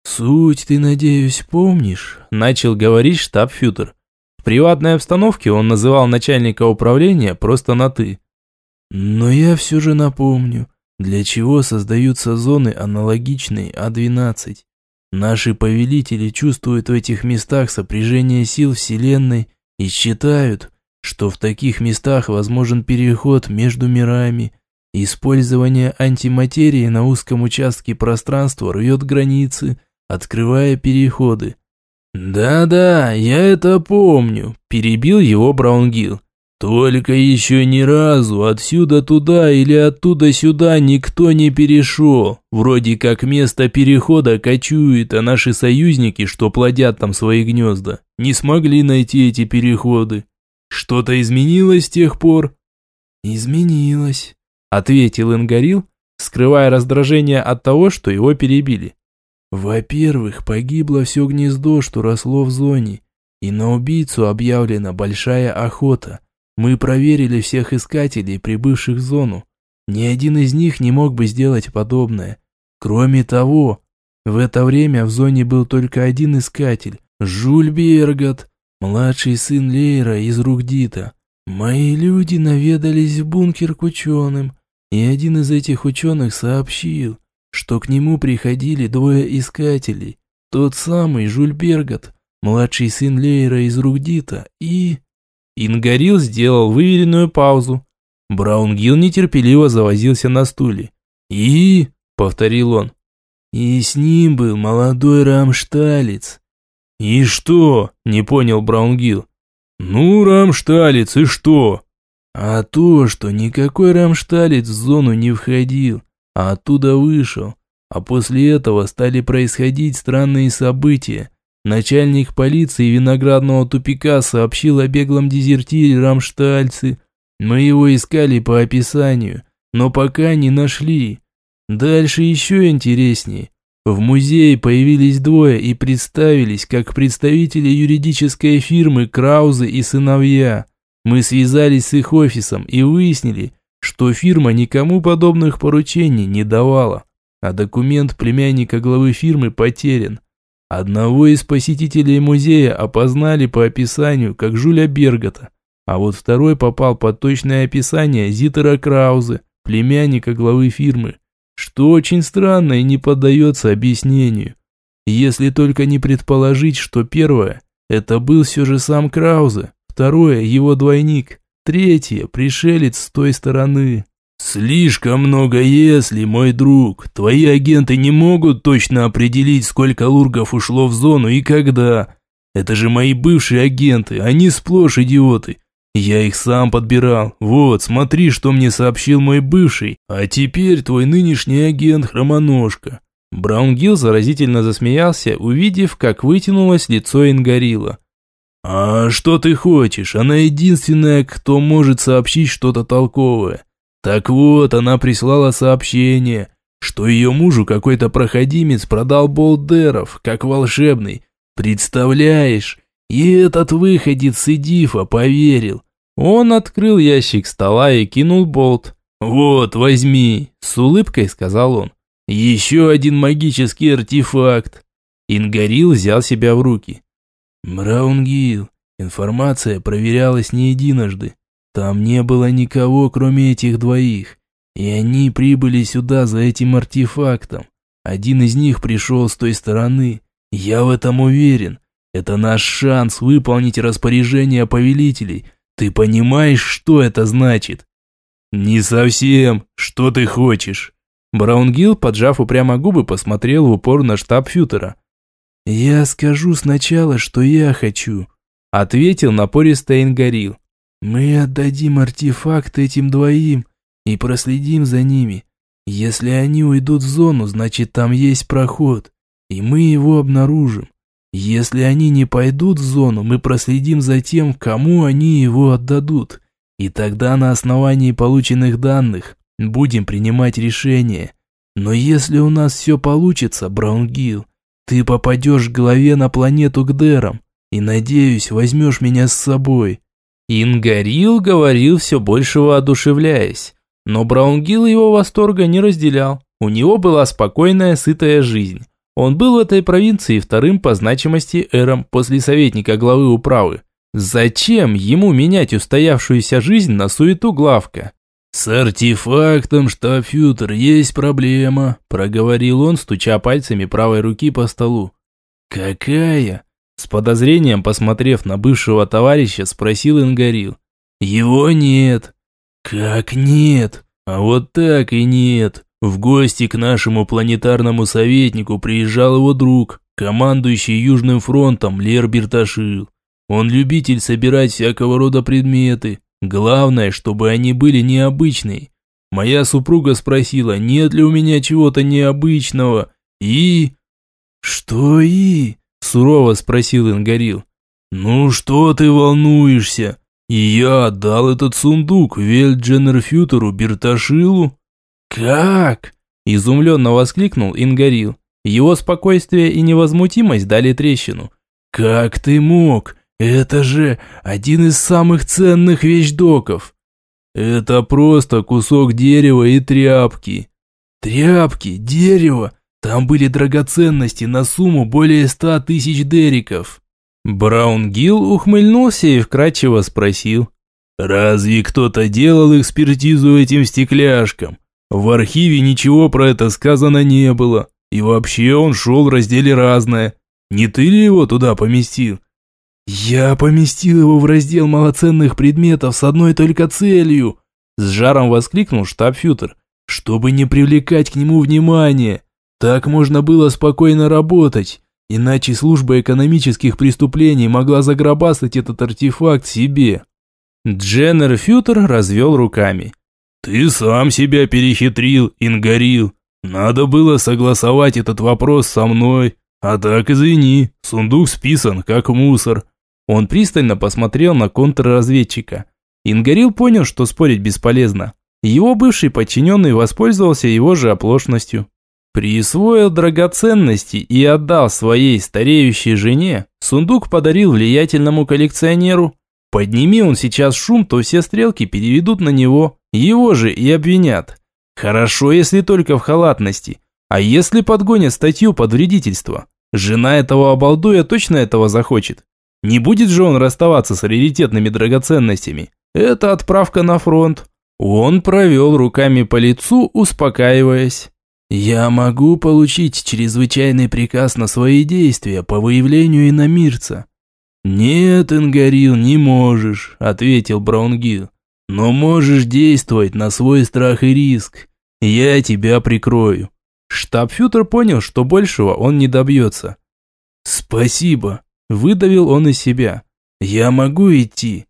Speaker 2: «Суть ты, надеюсь, помнишь?»
Speaker 1: – начал говорить штаб-фютер. В приватной обстановке он называл начальника управления просто на «ты».
Speaker 2: «Но я все же напомню, для чего создаются зоны, аналогичные А-12. Наши повелители чувствуют в этих местах сопряжение сил Вселенной и считают, что в таких местах возможен переход между мирами. Использование антиматерии на узком участке пространства рвет границы, открывая переходы.
Speaker 1: «Да-да, я это помню», – перебил его Браунгил. «Только еще ни разу отсюда туда или оттуда сюда никто не перешел. Вроде как место перехода кочует, а наши союзники, что плодят там свои гнезда, не смогли найти эти переходы. Что-то изменилось с тех пор?»
Speaker 2: «Изменилось», –
Speaker 1: ответил Ингарил, скрывая раздражение от того, что его перебили.
Speaker 2: «Во-первых, погибло все гнездо, что росло в зоне, и на убийцу объявлена большая охота. Мы проверили всех искателей, прибывших в зону. Ни один из них не мог бы сделать подобное. Кроме того, в это время в зоне был только один искатель – Жюль Бергот, Младший сын Лейра из Ругдита. Мои люди наведались в бункер к ученым, и один из этих ученых сообщил, что к нему приходили двое искателей. Тот самый Жюль Бергот, младший сын Лейра из Ругдита, и...
Speaker 1: Ингарил сделал выверенную паузу. Браунгил нетерпеливо завозился на стуле.
Speaker 2: «И?» — повторил он. «И с ним был молодой рамшталец,
Speaker 1: «И что?» – не понял Браунгил. «Ну, Рамшталец, и что?»
Speaker 2: «А то, что никакой Рамшталец в зону не входил, а оттуда вышел. А после этого стали происходить странные события. Начальник полиции виноградного тупика сообщил о беглом дезертире Рамштальцы. Мы его искали по описанию, но пока не нашли. Дальше еще интереснее. В музее появились двое и представились как представители юридической фирмы Краузе и сыновья. Мы связались с их офисом и выяснили, что фирма никому подобных поручений не давала, а документ племянника главы фирмы потерян. Одного из посетителей музея опознали по описанию как Жуля Бергота, а вот второй попал под точное описание Зитера Краузе, племянника главы фирмы что очень странно и не поддается объяснению. Если только не предположить, что первое – это был все же сам Краузе, второе – его двойник, третье – пришелец с той стороны. Слишком много если, мой друг. Твои агенты не могут точно определить, сколько лургов ушло в зону и когда. Это же мои бывшие агенты, они сплошь идиоты. Я их сам подбирал. Вот, смотри, что мне сообщил мой бывший. А теперь твой нынешний агент Хромоножка.
Speaker 1: Браунгил заразительно засмеялся, увидев, как вытянулось лицо Ингорила.
Speaker 2: «А что ты хочешь? Она единственная, кто может сообщить что-то толковое. Так вот, она прислала сообщение, что ее мужу какой-то проходимец продал болдеров, как волшебный. Представляешь? И этот выходец с Идифа поверил.
Speaker 1: Он открыл ящик стола и кинул болт.
Speaker 2: «Вот, возьми», – с улыбкой сказал он. «Еще один магический артефакт».
Speaker 1: Ингорил взял себя в руки.
Speaker 2: «Браунгил, информация проверялась не единожды. Там не было никого, кроме этих двоих. И они прибыли сюда за этим артефактом. Один из них пришел с той стороны. Я в этом уверен. Это наш шанс выполнить распоряжение повелителей. Ты понимаешь, что это значит?
Speaker 1: Не совсем. Что ты хочешь? Браунгил, поджав упрямо губы, посмотрел в упор на штаб Фютера.
Speaker 2: «Я скажу сначала, что я хочу», – ответил напористо Ингорил. «Мы отдадим артефакт этим двоим и проследим за ними. Если они уйдут в зону, значит там есть проход, и мы его обнаружим. Если они не пойдут в зону, мы проследим за тем, кому они его отдадут. И тогда на основании полученных данных будем принимать решение. Но если у нас все получится, Браунгил, ты попадешь к голове на планету к Дерам и, надеюсь, возьмешь меня с собой».
Speaker 1: Ингарил говорил все больше воодушевляясь, но Браунгил его восторга не разделял. У него была спокойная, сытая жизнь. Он был в этой провинции вторым по значимости эром после советника главы управы. Зачем ему менять устоявшуюся жизнь на суету главка?
Speaker 2: «С артефактом, штафютер, есть проблема», – проговорил он, стуча пальцами правой руки по столу.
Speaker 1: «Какая?» С подозрением, посмотрев на бывшего товарища, спросил Ингарил.
Speaker 2: «Его нет». «Как нет? А вот так и нет. В гости к нашему планетарному советнику приезжал его друг, командующий Южным фронтом Лер Берташил. Он любитель собирать всякого рода предметы. Главное, чтобы они были необычные. Моя супруга спросила, нет ли у меня чего-то необычного. И...
Speaker 1: Что и? Сурово спросил Ингорил.
Speaker 2: Ну что ты волнуешься? Я отдал этот сундук Вельдженерфютеру Берташилу.
Speaker 1: «Как?» – изумленно воскликнул Ингорил. Его спокойствие и невозмутимость дали трещину.
Speaker 2: «Как ты мог? Это же один из самых ценных вещдоков!» «Это просто кусок дерева и тряпки». «Тряпки, дерево, там были драгоценности на сумму более ста тысяч дериков».
Speaker 1: Браун-Гилл ухмыльнулся и вкратчиво спросил.
Speaker 2: «Разве кто-то делал экспертизу этим стекляшкам? В архиве ничего про это сказано не было. И вообще он шел в разделе «Разное». Не ты ли его туда поместил?
Speaker 1: Я поместил его в раздел малоценных предметов с одной только целью. С жаром воскликнул штаб-фютер. Чтобы не привлекать к нему внимания. Так можно было спокойно работать. Иначе служба экономических преступлений могла загробастать этот артефакт себе. Дженнер Фютер развел руками.
Speaker 2: «Ты сам себя перехитрил, Ингорил. Надо было согласовать этот вопрос со мной. А так, извини, сундук списан, как мусор».
Speaker 1: Он пристально посмотрел на контрразведчика. Ингорил понял, что спорить бесполезно. Его бывший подчиненный воспользовался его же оплошностью. Присвоил драгоценности и отдал своей стареющей жене, сундук подарил влиятельному коллекционеру. Подними он сейчас шум, то все стрелки переведут на него. Его же и обвинят. Хорошо, если только в халатности. А если подгонят статью под вредительство? Жена этого обалдуя точно этого захочет. Не будет же он расставаться с раритетными драгоценностями. Это отправка на фронт. Он провел руками по лицу, успокаиваясь. «Я могу получить чрезвычайный приказ на свои действия по выявлению иномирца».
Speaker 2: «Нет, Ингарил, не можешь», – ответил Браунгил. Но можешь действовать на свой страх и риск. Я тебя прикрою».
Speaker 1: Штабфютер понял, что большего он не добьется.
Speaker 2: «Спасибо», – выдавил он из себя. «Я могу идти?»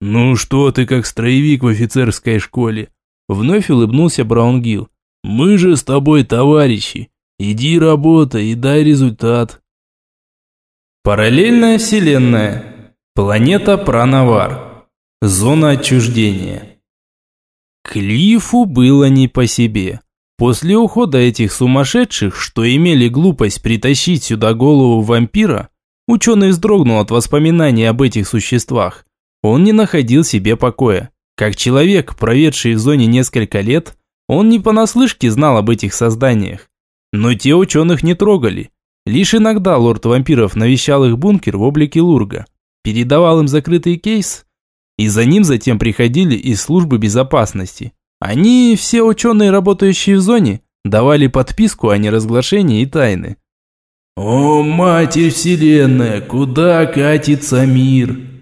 Speaker 2: «Ну что ты как строевик в офицерской школе?» Вновь улыбнулся Браунгил. «Мы же с тобой товарищи. Иди работай и дай результат».
Speaker 1: Параллельная вселенная. Планета Пранавар. Зона отчуждения. Клифу было не по себе. После ухода этих сумасшедших, что имели глупость притащить сюда голову вампира, ученый вздрогнул от воспоминаний об этих существах. Он не находил себе покоя. Как человек, проведший в зоне несколько лет, он не понаслышке знал об этих созданиях. Но те ученых не трогали. Лишь иногда лорд вампиров навещал их бункер в облике Лурга, передавал им закрытый кейс, и за ним затем приходили из службы безопасности. Они, все ученые, работающие в зоне, давали подписку о неразглашении и тайны.
Speaker 2: «О, Матерь Вселенная, куда катится мир?»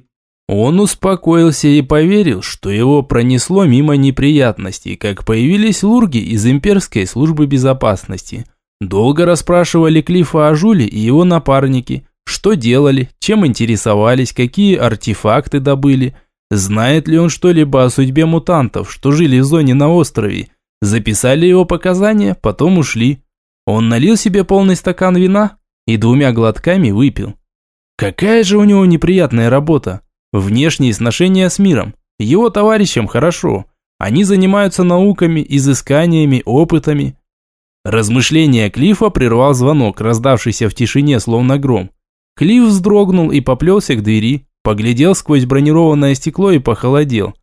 Speaker 1: Он успокоился и поверил, что его пронесло мимо неприятностей, как появились лурги из имперской службы безопасности. Долго расспрашивали Клифа о Жуле и его напарнике, что делали, чем интересовались, какие артефакты добыли – Знает ли он что-либо о судьбе мутантов, что жили в зоне на острове? Записали его показания, потом ушли. Он налил себе полный стакан вина и двумя глотками выпил. Какая же у него неприятная работа. Внешние сношения с миром. Его товарищам хорошо. Они занимаются науками, изысканиями, опытами. Размышления Клифа прервал звонок, раздавшийся в тишине, словно гром. Клифф вздрогнул и поплелся к двери. Поглядел сквозь бронированное стекло и похолодел.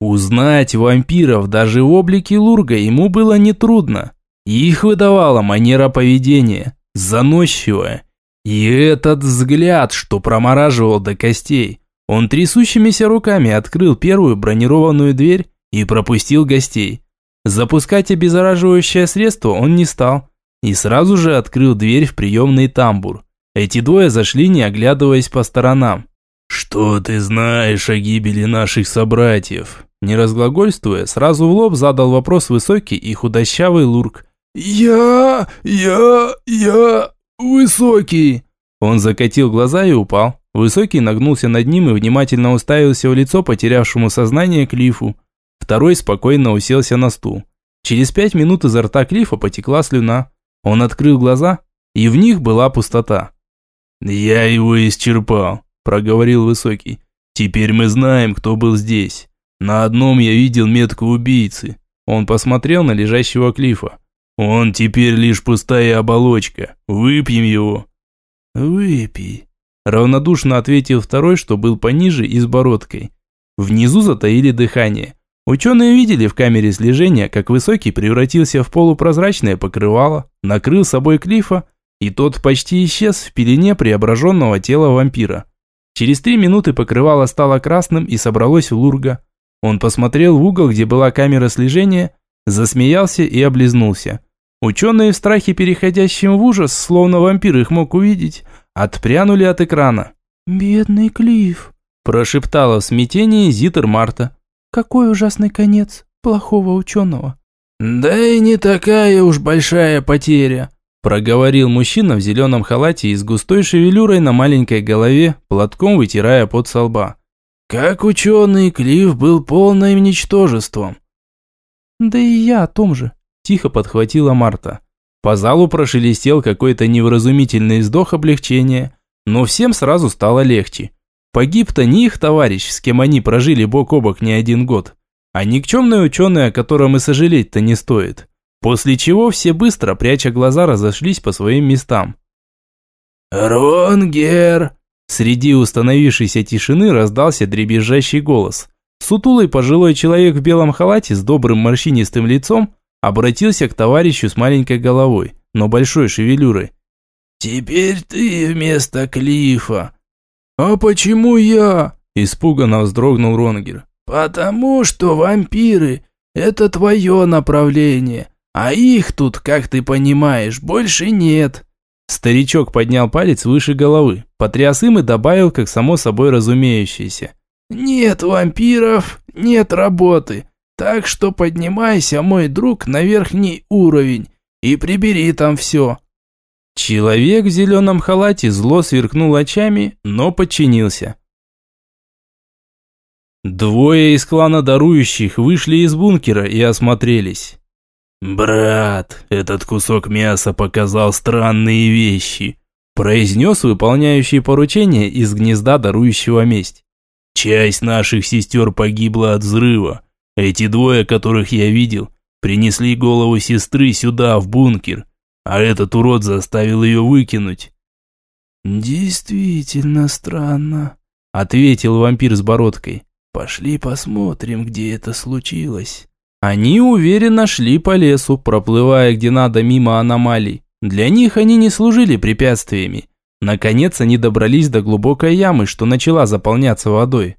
Speaker 1: Узнать вампиров даже в облике Лурга ему было нетрудно. Их выдавала манера поведения, заносчивая. И этот взгляд, что промораживал до костей. Он трясущимися руками открыл первую бронированную дверь и пропустил гостей. Запускать обеззараживающее средство он не стал. И сразу же открыл дверь в приемный тамбур. Эти двое зашли, не оглядываясь по сторонам.
Speaker 2: «Что ты знаешь о гибели наших собратьев?»
Speaker 1: Не разглагольствуя, сразу в лоб задал вопрос высокий и худощавый Лурк.
Speaker 2: «Я... я... я... высокий!»
Speaker 1: Он закатил глаза и упал. Высокий нагнулся над ним и внимательно уставился в лицо потерявшему сознание Клифу. Второй спокойно уселся на стул. Через пять минут изо рта Клифа потекла слюна. Он открыл глаза, и в них была пустота.
Speaker 2: «Я его исчерпал проговорил Высокий. «Теперь мы знаем, кто был здесь. На одном я видел метку убийцы». Он посмотрел на лежащего Клифа. «Он теперь лишь пустая оболочка. Выпьем его».
Speaker 1: «Выпей», – равнодушно ответил второй, что был пониже и с бородкой. Внизу затаили дыхание. Ученые видели в камере слежения, как Высокий превратился в полупрозрачное покрывало, накрыл собой Клифа, и тот почти исчез в пелене преображенного тела вампира. Через три минуты покрывало стало красным и собралось в лурга. Он посмотрел в угол, где была камера слежения, засмеялся и облизнулся. Ученые в страхе, переходящем в ужас, словно вампир их мог увидеть, отпрянули от экрана.
Speaker 3: «Бедный Клифф», –
Speaker 1: прошептала в смятении Зитер Марта.
Speaker 3: «Какой ужасный конец плохого ученого».
Speaker 2: «Да и не такая уж большая потеря»,
Speaker 1: Проговорил мужчина в зеленом халате и с густой шевелюрой на маленькой голове, платком вытирая пот со лба.
Speaker 2: Как ученый, Клифф был полным ничтожеством.
Speaker 3: Да и я о том же,
Speaker 1: тихо подхватила Марта. По залу прошелестел какой-то невразумительный вздох облегчения, но всем сразу стало легче. Погиб-то не их товарищ, с кем они прожили бок о бок не один год, а никчемный ученый, о котором и сожалеть-то не стоит. После чего все быстро, пряча глаза, разошлись по своим местам.
Speaker 2: «Ронгер!»
Speaker 1: Среди установившейся тишины раздался дребезжащий голос. Сутулый пожилой человек в белом халате с добрым морщинистым лицом обратился к товарищу с маленькой головой, но большой шевелюрой.
Speaker 2: «Теперь ты вместо Клифа».
Speaker 1: «А почему я?» – испуганно вздрогнул Ронгер.
Speaker 2: «Потому что вампиры – это твое направление, а их тут, как ты понимаешь, больше нет.
Speaker 1: Старичок поднял палец выше головы, потряс им и добавил, как само собой разумеющееся.
Speaker 2: Нет вампиров,
Speaker 3: нет работы. Так что поднимайся, мой друг, на верхний уровень и прибери там все».
Speaker 1: Человек в зеленом халате зло сверкнул очами, но подчинился. Двое из клана дарующих вышли из бункера и осмотрелись.
Speaker 2: «Брат, этот кусок мяса показал странные вещи»,
Speaker 1: произнес выполняющий поручение из гнезда дарующего месть.
Speaker 2: «Часть наших сестер погибла от взрыва. Эти двое, которых я видел, принесли голову сестры сюда, в бункер а этот урод заставил ее выкинуть.
Speaker 3: «Действительно странно», — ответил вампир с бородкой. «Пошли посмотрим, где это случилось».
Speaker 1: Они уверенно шли по лесу, проплывая где надо мимо аномалий. Для них они не служили препятствиями. Наконец они добрались до глубокой ямы, что начала заполняться водой.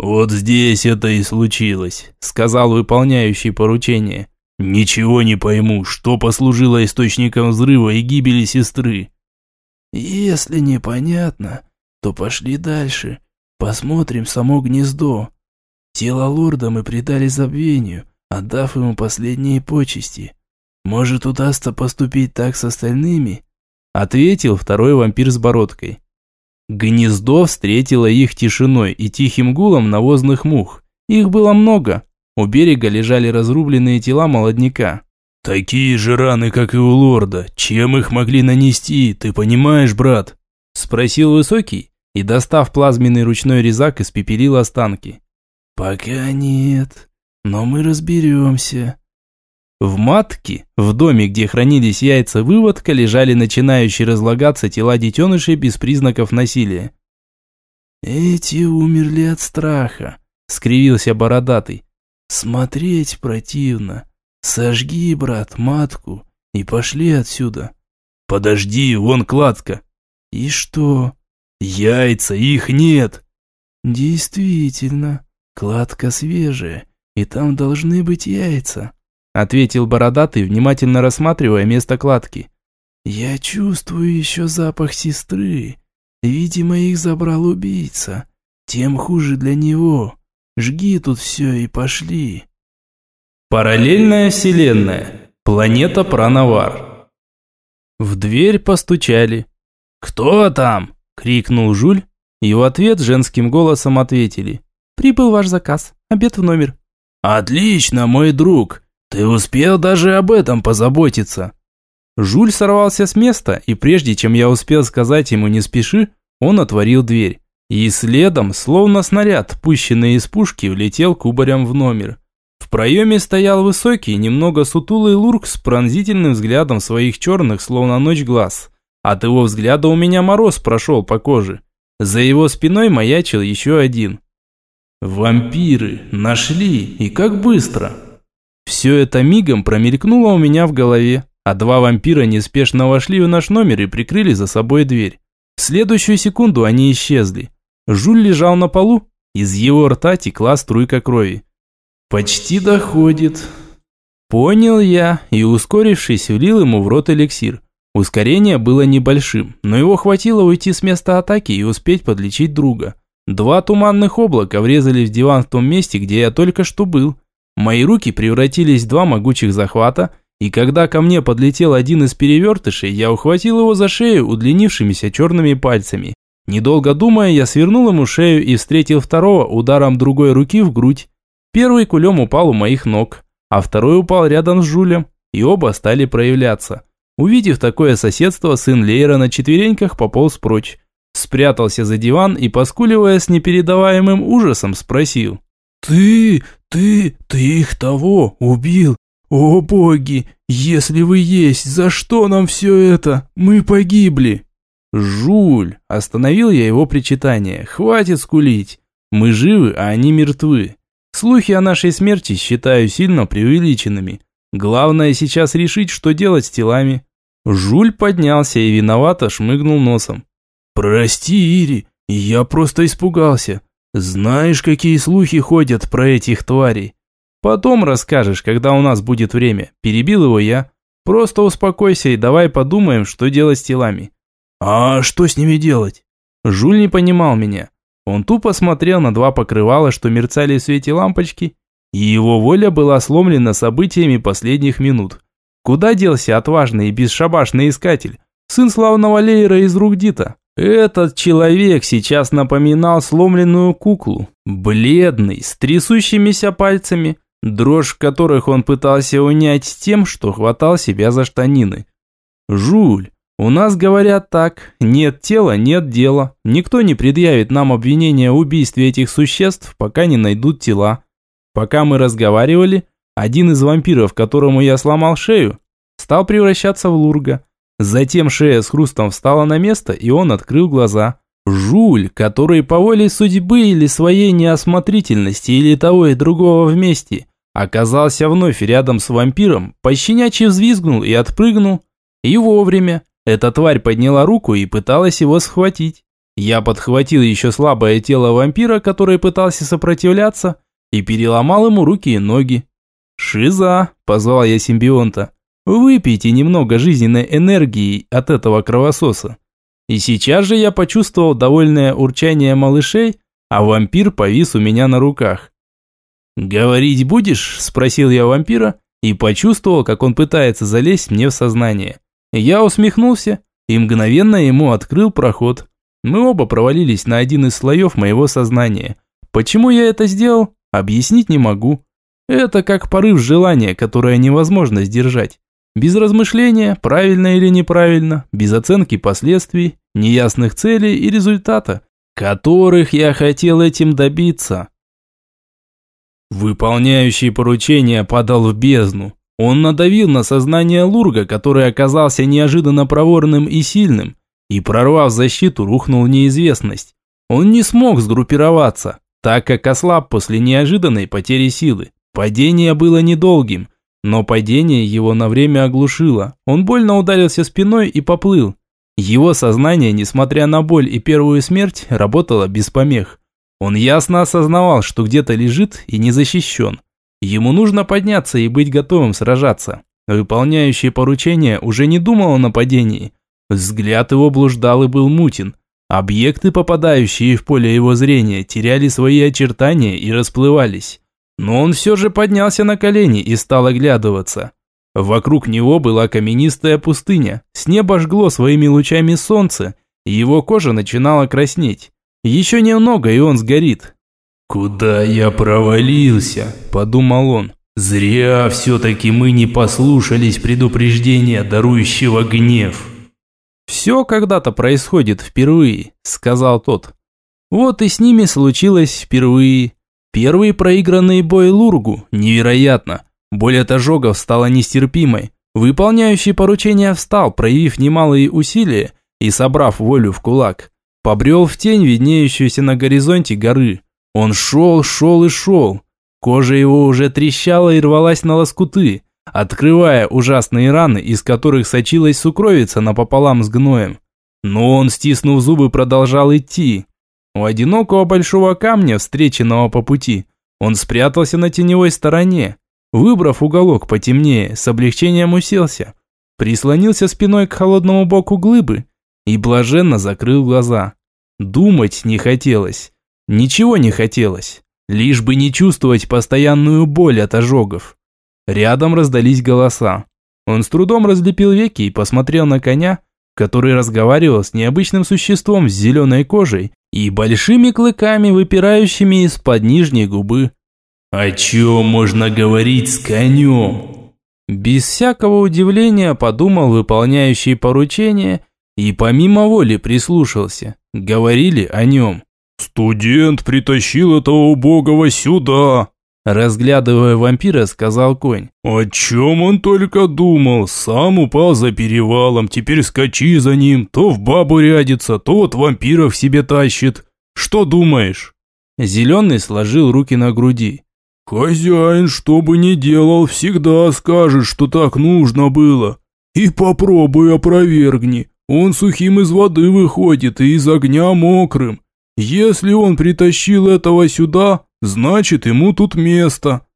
Speaker 2: «Вот здесь это и случилось», — сказал выполняющий поручение. Ничего не пойму, что послужило источником взрыва и гибели сестры.
Speaker 3: Если непонятно, то пошли дальше. Посмотрим само гнездо. Тело лорда мы предали забвению, отдав ему последние почести. Может, удастся поступить так с остальными?
Speaker 1: Ответил второй вампир с бородкой. Гнездо встретило их тишиной и тихим гулом навозных мух. Их было много, у берега лежали разрубленные тела молодняка.
Speaker 2: «Такие же раны, как и у лорда. Чем их могли нанести, ты понимаешь, брат?»
Speaker 1: Спросил Высокий и, достав плазменный ручной резак, испепелил останки.
Speaker 3: «Пока нет, но мы разберемся».
Speaker 1: В матке, в доме, где хранились яйца выводка, лежали начинающие разлагаться тела детенышей без признаков насилия.
Speaker 3: «Эти умерли от страха», — скривился бородатый. Смотреть противно. Сожги, брат, матку и пошли отсюда.
Speaker 2: Подожди, вон кладка.
Speaker 3: И что?
Speaker 2: Яйца, их нет.
Speaker 3: Действительно, кладка свежая, и там должны быть яйца.
Speaker 1: Ответил бородатый, внимательно рассматривая место кладки.
Speaker 3: Я чувствую еще запах сестры. Видимо, их забрал убийца. Тем хуже для него. Жги тут все и пошли.
Speaker 1: Параллельная вселенная. Планета Пранавар. В дверь постучали.
Speaker 2: «Кто там?» – крикнул Жуль, и в ответ женским голосом ответили.
Speaker 3: «Прибыл ваш заказ. Обед в номер».
Speaker 2: «Отлично, мой друг. Ты успел даже об этом позаботиться».
Speaker 1: Жуль сорвался с места, и прежде чем я успел сказать ему «не спеши», он отворил дверь. И следом, словно снаряд, пущенный из пушки, влетел кубарем в номер. В проеме стоял высокий, немного сутулый лурк с пронзительным взглядом своих черных, словно ночь глаз. От его взгляда у меня мороз прошел по коже. За его спиной маячил еще один. «Вампиры! Нашли! И как быстро!» Все это мигом промелькнуло у меня в голове, а два вампира неспешно вошли в наш номер и прикрыли за собой дверь. В следующую секунду они исчезли. Жуль лежал на полу, из его рта текла струйка крови. «Почти доходит». Понял я и, ускорившись, влил ему в рот эликсир. Ускорение было небольшим, но его хватило уйти с места атаки и успеть подлечить друга. Два туманных облака врезались в диван в том месте, где я только что был. Мои руки превратились в два могучих захвата, и когда ко мне подлетел один из перевертышей, я ухватил его за шею удлинившимися черными пальцами. Недолго думая, я свернул ему шею и встретил второго ударом другой руки в грудь. Первый кулем упал у моих ног, а второй упал рядом с Жулем, и оба стали проявляться. Увидев такое соседство, сын Лейра на четвереньках пополз прочь. Спрятался за диван и, поскуливая с непередаваемым ужасом, спросил.
Speaker 3: «Ты, ты, ты их того убил? О боги, если вы есть, за что нам все это? Мы погибли!»
Speaker 1: «Жуль!» – остановил я его причитание. «Хватит скулить! Мы живы, а они мертвы. Слухи о нашей смерти считаю сильно преувеличенными. Главное сейчас решить, что делать с телами». Жуль поднялся и виновато шмыгнул носом.
Speaker 3: «Прости, Ири, я просто испугался. Знаешь, какие слухи ходят про этих тварей?»
Speaker 1: «Потом расскажешь, когда у нас будет время», – перебил его я. «Просто успокойся и давай подумаем, что делать с телами».
Speaker 3: «А что с ними делать?»
Speaker 1: Жуль не понимал меня. Он тупо смотрел на два покрывала, что мерцали в свете лампочки, и его воля была сломлена событиями последних минут. Куда делся отважный и бесшабашный искатель, сын славного Лейера из рук Дита? Этот человек сейчас напоминал сломленную куклу, бледный, с трясущимися пальцами, дрожь которых он пытался унять тем, что хватал себя за штанины. «Жуль, у нас говорят так, нет тела, нет дела. Никто не предъявит нам обвинения в убийстве этих существ, пока не найдут тела. Пока мы разговаривали, один из вампиров, которому я сломал шею, стал превращаться в лурга. Затем шея с хрустом встала на место, и он открыл глаза. Жуль, который по воле судьбы или своей неосмотрительности, или того и другого вместе, оказался вновь рядом с вампиром, пощенячьи взвизгнул и отпрыгнул. И вовремя. Эта тварь подняла руку и пыталась его схватить. Я подхватил еще слабое тело вампира, который пытался сопротивляться, и переломал ему руки и ноги. «Шиза!» – позвал я симбионта. «Выпейте немного жизненной энергии от этого кровососа». И сейчас же я почувствовал довольное урчание малышей, а вампир повис у меня на руках. «Говорить будешь?» – спросил я вампира и почувствовал, как он пытается залезть мне в сознание. Я усмехнулся и мгновенно ему открыл проход. Мы оба провалились на один из слоев моего сознания. Почему я это сделал, объяснить не могу. Это как порыв желания, которое невозможно сдержать. Без размышления, правильно или неправильно, без оценки последствий, неясных целей и результата, которых я хотел этим добиться. Выполняющий поручение падал в бездну. Он надавил на сознание Лурга, который оказался неожиданно проворным и сильным, и, прорвав защиту, рухнул в неизвестность. Он не смог сгруппироваться, так как ослаб после неожиданной потери силы. Падение было недолгим, но падение его на время оглушило. Он больно ударился спиной и поплыл. Его сознание, несмотря на боль и первую смерть, работало без помех. Он ясно осознавал, что где-то лежит и не защищен. Ему нужно подняться и быть готовым сражаться. Выполняющий поручение уже не думал о нападении. Взгляд его блуждал и был мутен. Объекты, попадающие в поле его зрения, теряли свои очертания и расплывались. Но он все же поднялся на колени и стал оглядываться. Вокруг него была каменистая пустыня, с неба жгло своими лучами солнце, и его кожа начинала краснеть. Еще немного, и он сгорит.
Speaker 2: «Куда я провалился?» – подумал он. «Зря все-таки мы не послушались предупреждения, дарующего гнев».
Speaker 1: «Все когда-то происходит впервые», – сказал тот. «Вот и с ними случилось впервые. Первый проигранный бой Лургу, невероятно. Боль от ожогов стала нестерпимой. Выполняющий поручение встал, проявив немалые усилия и собрав волю в кулак. Побрел в тень, виднеющуюся на горизонте горы. Он шел, шел и шел. Кожа его уже трещала и рвалась на лоскуты, открывая ужасные раны, из которых сочилась сукровица напополам с гноем. Но он, стиснув зубы, продолжал идти. У одинокого большого камня, встреченного по пути, он спрятался на теневой стороне. Выбрав уголок потемнее, с облегчением уселся, прислонился спиной к холодному боку глыбы и блаженно закрыл глаза. Думать не хотелось. Ничего не хотелось, лишь бы не чувствовать постоянную боль от ожогов. Рядом раздались голоса. Он с трудом разлепил веки и посмотрел на коня, который разговаривал с необычным существом с зеленой кожей и большими клыками, выпирающими из-под нижней губы.
Speaker 2: «О чем можно говорить с конем?»
Speaker 1: Без всякого удивления подумал выполняющий поручение и помимо воли прислушался. Говорили о нем.
Speaker 2: «Студент притащил этого убогого сюда!»
Speaker 1: Разглядывая вампира, сказал конь.
Speaker 2: «О чем он только думал? Сам упал за перевалом, теперь скачи за ним, то в бабу рядится, то вот вампиров себе тащит. Что думаешь?»
Speaker 1: Зеленый сложил руки на груди.
Speaker 2: «Хозяин, что бы ни делал, всегда скажет, что так нужно было. И попробуй опровергни. Он сухим из воды выходит и из огня мокрым. Если он притащил этого сюда, значит ему тут место.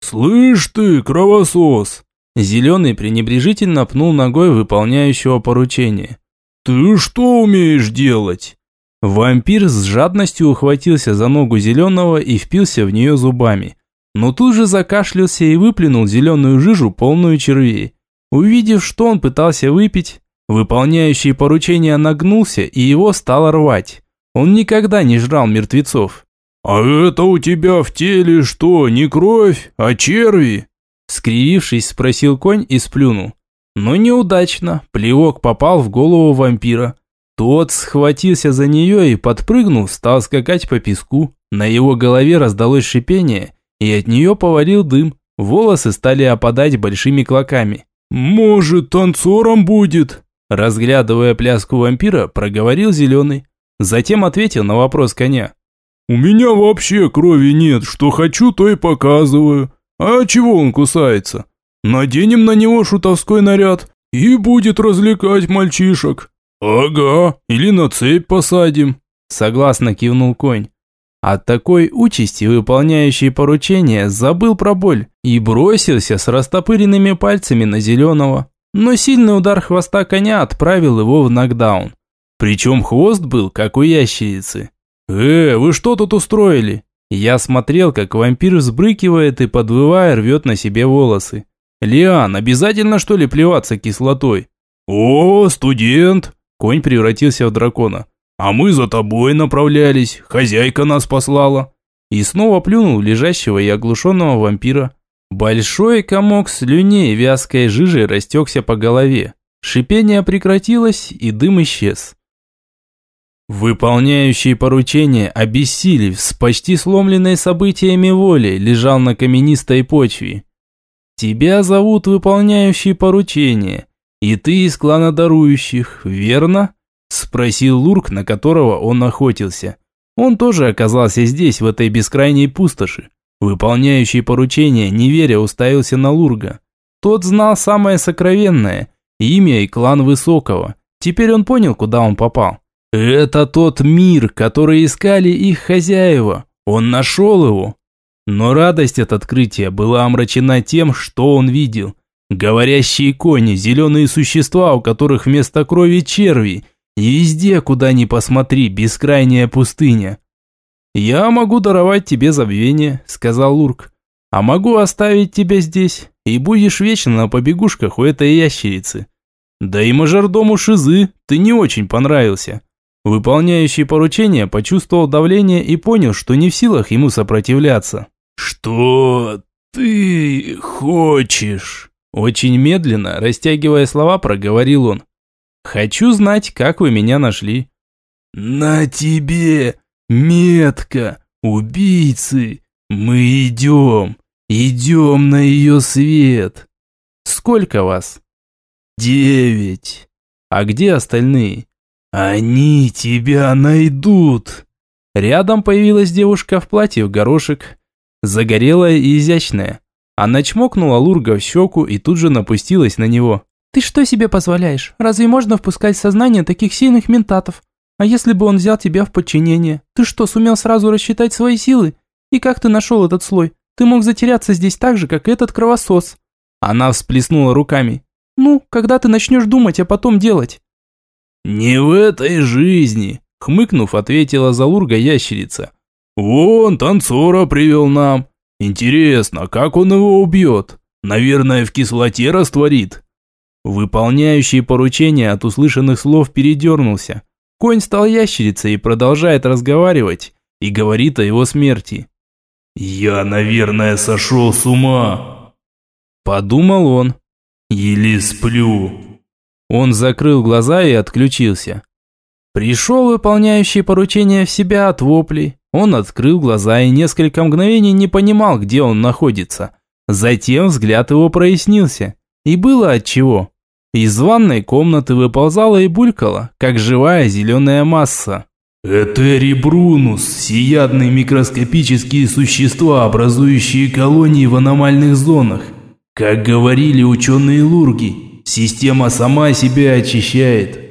Speaker 2: Слышь ты, кровосос!»
Speaker 1: Зеленый пренебрежительно пнул ногой выполняющего поручение.
Speaker 2: «Ты что умеешь делать?»
Speaker 1: Вампир с жадностью ухватился за ногу зеленого и впился в нее зубами. Но тут же закашлялся и выплюнул зеленую жижу, полную червей. Увидев, что он пытался выпить, выполняющий поручение нагнулся и его стало рвать. Он никогда не жрал мертвецов.
Speaker 2: «А это у тебя в теле что, не кровь, а черви?»
Speaker 1: Скривившись, спросил конь и сплюнул. Но неудачно, плевок попал в голову вампира. Тот схватился за нее и, подпрыгнув, стал скакать по песку. На его голове раздалось шипение, и от нее повалил дым. Волосы стали опадать большими клоками.
Speaker 2: «Может, танцором будет?»
Speaker 1: Разглядывая пляску вампира, проговорил зеленый. Затем ответил на вопрос коня.
Speaker 2: «У меня вообще крови нет, что хочу, то и показываю. А чего он кусается? Наденем на него шутовской наряд и будет развлекать мальчишек». «Ага, или на цепь посадим», –
Speaker 1: согласно кивнул конь. От такой участи выполняющий поручение забыл про боль и бросился с растопыренными пальцами на зеленого. Но сильный удар хвоста коня отправил его в нокдаун. Причем хвост был, как у ящерицы. «Э, вы что тут устроили?» Я смотрел, как вампир взбрыкивает и, подвывая, рвет на себе волосы. «Лиан, обязательно что ли плеваться кислотой?»
Speaker 2: «О, студент!» Конь превратился в дракона. «А мы за тобой направлялись, хозяйка нас послала».
Speaker 1: И снова плюнул лежащего и оглушенного вампира. Большой комок слюней вязкой жижей растекся по голове. Шипение прекратилось, и дым исчез. Выполняющий поручение, обессилев, с почти сломленной событиями воли, лежал на каменистой почве. «Тебя зовут выполняющий поручение, и ты из клана дарующих, верно?» Спросил Лурк, на которого он охотился. Он тоже оказался здесь, в этой бескрайней пустоши. Выполняющий поручение, не веря, уставился на Лурга. Тот знал самое сокровенное – имя и клан Высокого. Теперь он понял, куда он попал. Это тот мир, который искали их хозяева. Он нашел его. Но радость от открытия была омрачена тем, что он видел. Говорящие кони, зеленые существа, у которых вместо крови черви. И везде, куда ни посмотри, бескрайняя пустыня. «Я могу даровать тебе забвение», – сказал Лурк. «А могу оставить тебя здесь, и будешь вечно на побегушках у этой ящерицы. Да и мажордому Шизы ты не очень понравился». Выполняющий поручение почувствовал давление и понял, что не в силах ему сопротивляться.
Speaker 2: «Что ты хочешь?»
Speaker 1: Очень медленно, растягивая слова, проговорил он. «Хочу знать, как вы меня нашли».
Speaker 2: «На тебе «Метка! Убийцы! Мы идем! Идем на ее свет!»
Speaker 1: «Сколько вас?»
Speaker 2: «Девять!»
Speaker 1: «А где остальные?»
Speaker 2: «Они тебя найдут!»
Speaker 1: Рядом появилась девушка в платье в горошек, загорелая и изящная. Она чмокнула Лурга в щеку и тут же напустилась на него.
Speaker 4: «Ты что себе позволяешь? Разве можно впускать в сознание таких сильных ментатов? А если бы он взял тебя в подчинение? Ты что, сумел сразу рассчитать свои силы? И как ты нашел этот слой? Ты мог затеряться здесь так же, как этот кровосос».
Speaker 1: Она всплеснула руками.
Speaker 4: «Ну, когда ты начнешь думать, а потом делать?»
Speaker 2: «Не в этой жизни», – хмыкнув, ответила Залурга ящерица. «Вон, танцора привел нам. Интересно, как он его убьет? Наверное, в кислоте растворит».
Speaker 1: Выполняющий поручение от услышанных слов передернулся. Конь стал ящерицей и продолжает разговаривать, и говорит о его смерти.
Speaker 2: «Я, наверное, сошел с ума», –
Speaker 1: подумал он.
Speaker 2: «Или сплю».
Speaker 1: Он закрыл глаза и отключился. Пришел выполняющий поручение в себя от воплей. Он открыл глаза и несколько мгновений не понимал, где он находится. Затем взгляд его прояснился. И было отчего. Из ванной комнаты выползала и булькала, как живая зеленая масса.
Speaker 2: «Этери брунус – всеядные микроскопические существа, образующие колонии в аномальных зонах. Как говорили ученые лурги, система сама себя очищает».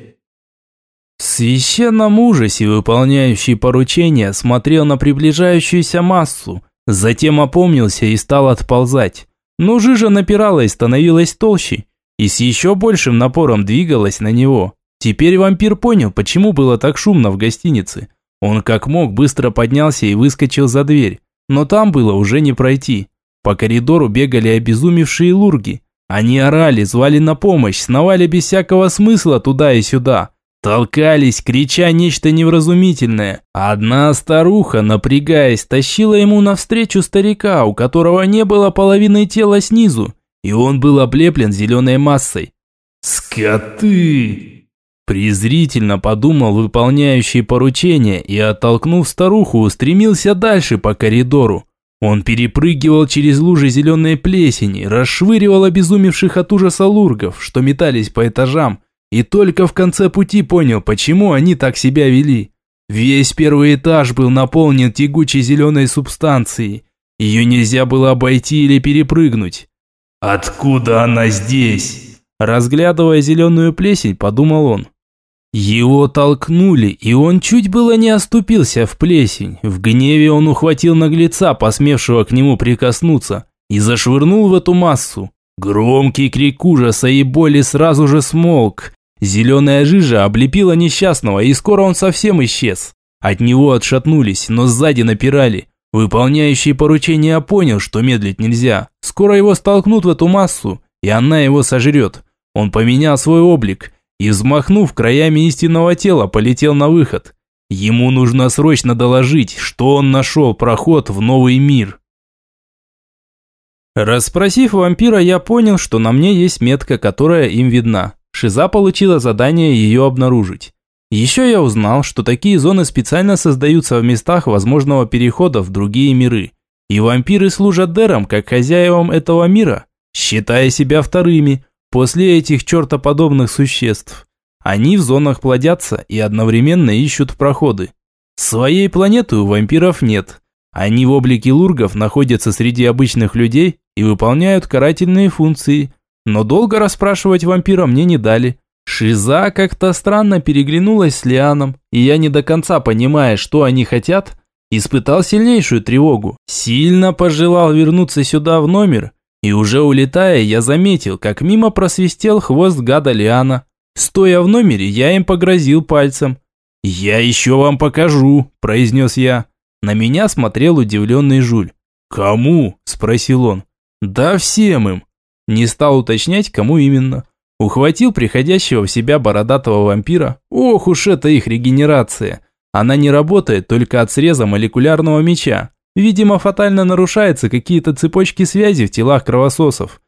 Speaker 1: В священном ужасе выполняющий поручение смотрел на приближающуюся массу, затем опомнился и стал отползать. Но жижа напирала и становилась толще, и с еще большим напором двигалась на него. Теперь вампир понял, почему было так шумно в гостинице. Он как мог быстро поднялся и выскочил за дверь, но там было уже не пройти. По коридору бегали обезумевшие лурги. Они орали, звали на помощь, сновали без всякого смысла туда и сюда. Толкались, крича нечто невразумительное. Одна старуха, напрягаясь, тащила ему навстречу старика, у которого не было половины тела снизу, и он был облеплен зеленой массой. «Скоты!» Презрительно подумал выполняющий поручение и, оттолкнув старуху, устремился дальше по коридору. Он перепрыгивал через лужи зеленой плесени, расшвыривал обезумевших от ужаса лургов, что метались по этажам, и только в конце пути понял, почему они так себя вели. Весь первый этаж был наполнен тягучей зеленой субстанцией. Ее нельзя было обойти или перепрыгнуть. «Откуда она здесь?» Разглядывая зеленую плесень, подумал он. Его толкнули, и он чуть было не оступился в плесень. В гневе он ухватил наглеца, посмевшего к нему прикоснуться, и зашвырнул в эту массу. Громкий крик ужаса и боли сразу же смолк. Зеленая жижа облепила несчастного, и скоро он совсем исчез. От него отшатнулись, но сзади напирали. Выполняющий поручение понял, что медлить нельзя. Скоро его столкнут в эту массу, и она его сожрет. Он поменял свой облик и, взмахнув краями истинного тела, полетел на выход. Ему нужно срочно доложить, что он нашел проход в новый мир. Расспросив вампира, я понял, что на мне есть метка, которая им видна. Шиза получила задание ее обнаружить. Еще я узнал, что такие зоны специально создаются в местах возможного перехода в другие миры. И вампиры служат дерам, как хозяевам этого мира, считая себя вторыми, после этих чертоподобных существ. Они в зонах плодятся и одновременно ищут проходы. Своей планеты у вампиров нет. Они в облике лургов находятся среди обычных людей и выполняют карательные функции, но долго расспрашивать вампира мне не дали. Шиза как-то странно переглянулась с Лианом, и я не до конца понимая, что они хотят, испытал сильнейшую тревогу. Сильно пожелал вернуться сюда в номер, и уже улетая, я заметил, как мимо просвистел хвост гада Лиана. Стоя в номере, я им погрозил пальцем. «Я еще вам покажу», – произнес я. На меня смотрел удивленный Жуль. «Кому?» – спросил он. «Да всем им. Не стал уточнять, кому именно. Ухватил приходящего в себя бородатого вампира. Ох уж это их регенерация. Она не работает только от среза молекулярного меча. Видимо, фатально нарушаются какие-то цепочки связи в телах кровососов.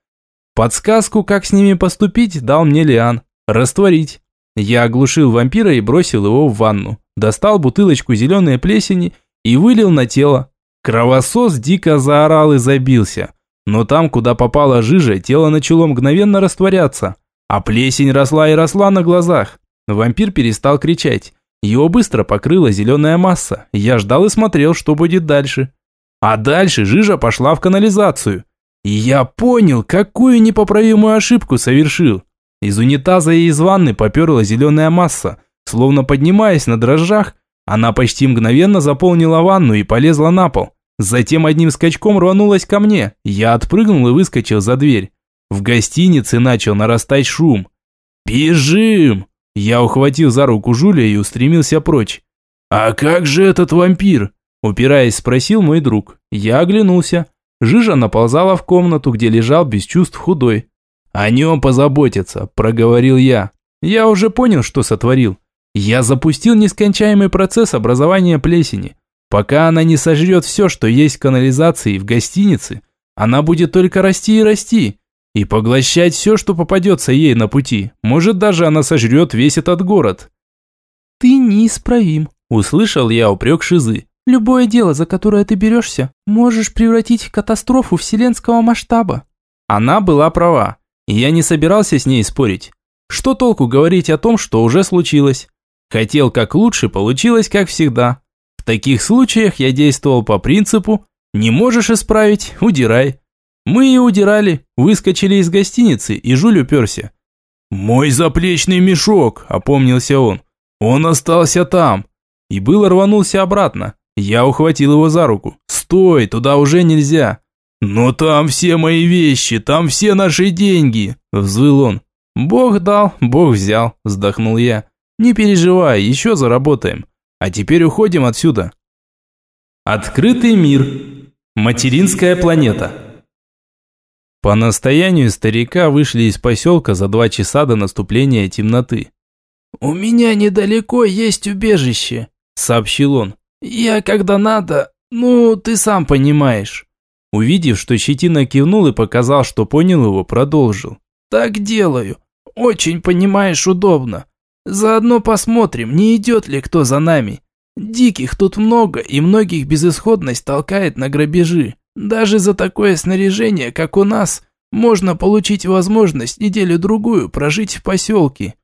Speaker 1: Подсказку, как с ними поступить, дал мне Лиан. Растворить. Я оглушил вампира и бросил его в ванну. Достал бутылочку зеленой плесени и вылил на тело. Кровосос дико заорал и забился. Но там, куда попала жижа, тело начало мгновенно растворяться, а плесень росла и росла на глазах. Вампир перестал кричать. Его быстро покрыла зеленая масса. Я ждал и смотрел, что будет дальше. А дальше жижа пошла в канализацию. И я понял, какую непоправимую ошибку совершил. Из унитаза и из ванны поперла зеленая масса. Словно поднимаясь на дрожжах, она почти мгновенно заполнила ванну и полезла на пол. Затем одним скачком рванулась ко мне. Я отпрыгнул и выскочил за дверь. В гостинице начал нарастать шум. «Бежим!» Я ухватил за руку Жуля и устремился прочь. «А как же этот вампир?» Упираясь, спросил мой друг. Я оглянулся. Жижа наползала в комнату, где лежал без чувств худой. «О нем позаботиться», – проговорил я. Я уже понял, что сотворил. Я запустил нескончаемый процесс образования плесени. Пока она не сожрет все, что есть в канализации и в гостинице, она будет только расти и расти. И поглощать все, что попадется ей на пути. Может, даже она сожрет весь этот город.
Speaker 4: «Ты неисправим», – услышал я упрек Шизы. «Любое дело, за которое ты берешься, можешь превратить в катастрофу вселенского масштаба».
Speaker 1: Она была права, и я не собирался с ней спорить. Что толку говорить о том, что уже случилось? Хотел как лучше, получилось как всегда таких случаях я действовал по принципу «не можешь исправить, удирай». Мы и удирали, выскочили из гостиницы, и Жуль уперся. «Мой заплечный мешок», – опомнился он. «Он остался там». И был рванулся обратно. Я ухватил его за руку. «Стой, туда уже нельзя». «Но там все мои вещи, там все наши деньги», – взвыл он. Бог дал, Бог взял, вздохнул я. Не переживай, еще заработаем. А теперь уходим отсюда. Открытый мир. Материнская планета. По настоянию старика вышли из поселка за два часа до наступления темноты.
Speaker 3: «У меня недалеко есть убежище», – сообщил он. «Я когда надо, ну, ты сам понимаешь».
Speaker 1: Увидев, что Щетина кивнул и показал, что понял его, продолжил.
Speaker 3: «Так делаю. Очень, понимаешь, удобно. Заодно посмотрим, не идет ли кто за нами. Диких тут много, и многих безысходность толкает на грабежи. Даже за такое снаряжение, как у нас, можно получить возможность неделю-другую прожить в поселке».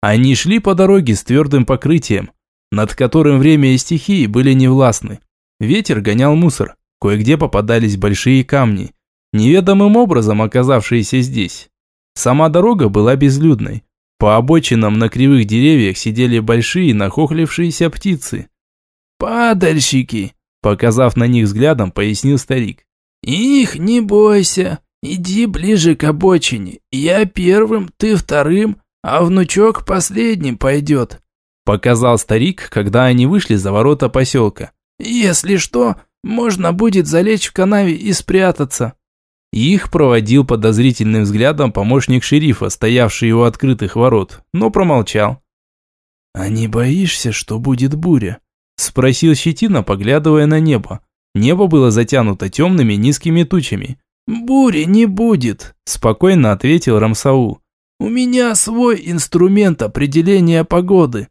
Speaker 1: Они шли по дороге с твердым покрытием, над которым время и стихии были невластны. Ветер гонял мусор, кое-где попадались большие камни, неведомым образом оказавшиеся здесь. Сама дорога была безлюдной. По обочинам на кривых деревьях сидели большие нахохлившиеся птицы.
Speaker 3: «Падальщики!»
Speaker 1: Показав на них взглядом, пояснил старик.
Speaker 3: «Их не бойся, иди ближе к обочине. Я первым, ты вторым, а внучок последним пойдет»,
Speaker 1: показал старик, когда они вышли за ворота поселка.
Speaker 3: «Если что, можно будет залечь в канаве и спрятаться».
Speaker 1: Их проводил подозрительным взглядом помощник шерифа, стоявший у открытых ворот, но промолчал.
Speaker 3: «А не боишься, что будет буря?»
Speaker 1: – спросил Щетина, поглядывая на небо. Небо было затянуто темными низкими тучами.
Speaker 3: «Бури не будет», –
Speaker 1: спокойно ответил Рамсаул.
Speaker 3: «У меня свой инструмент определения погоды».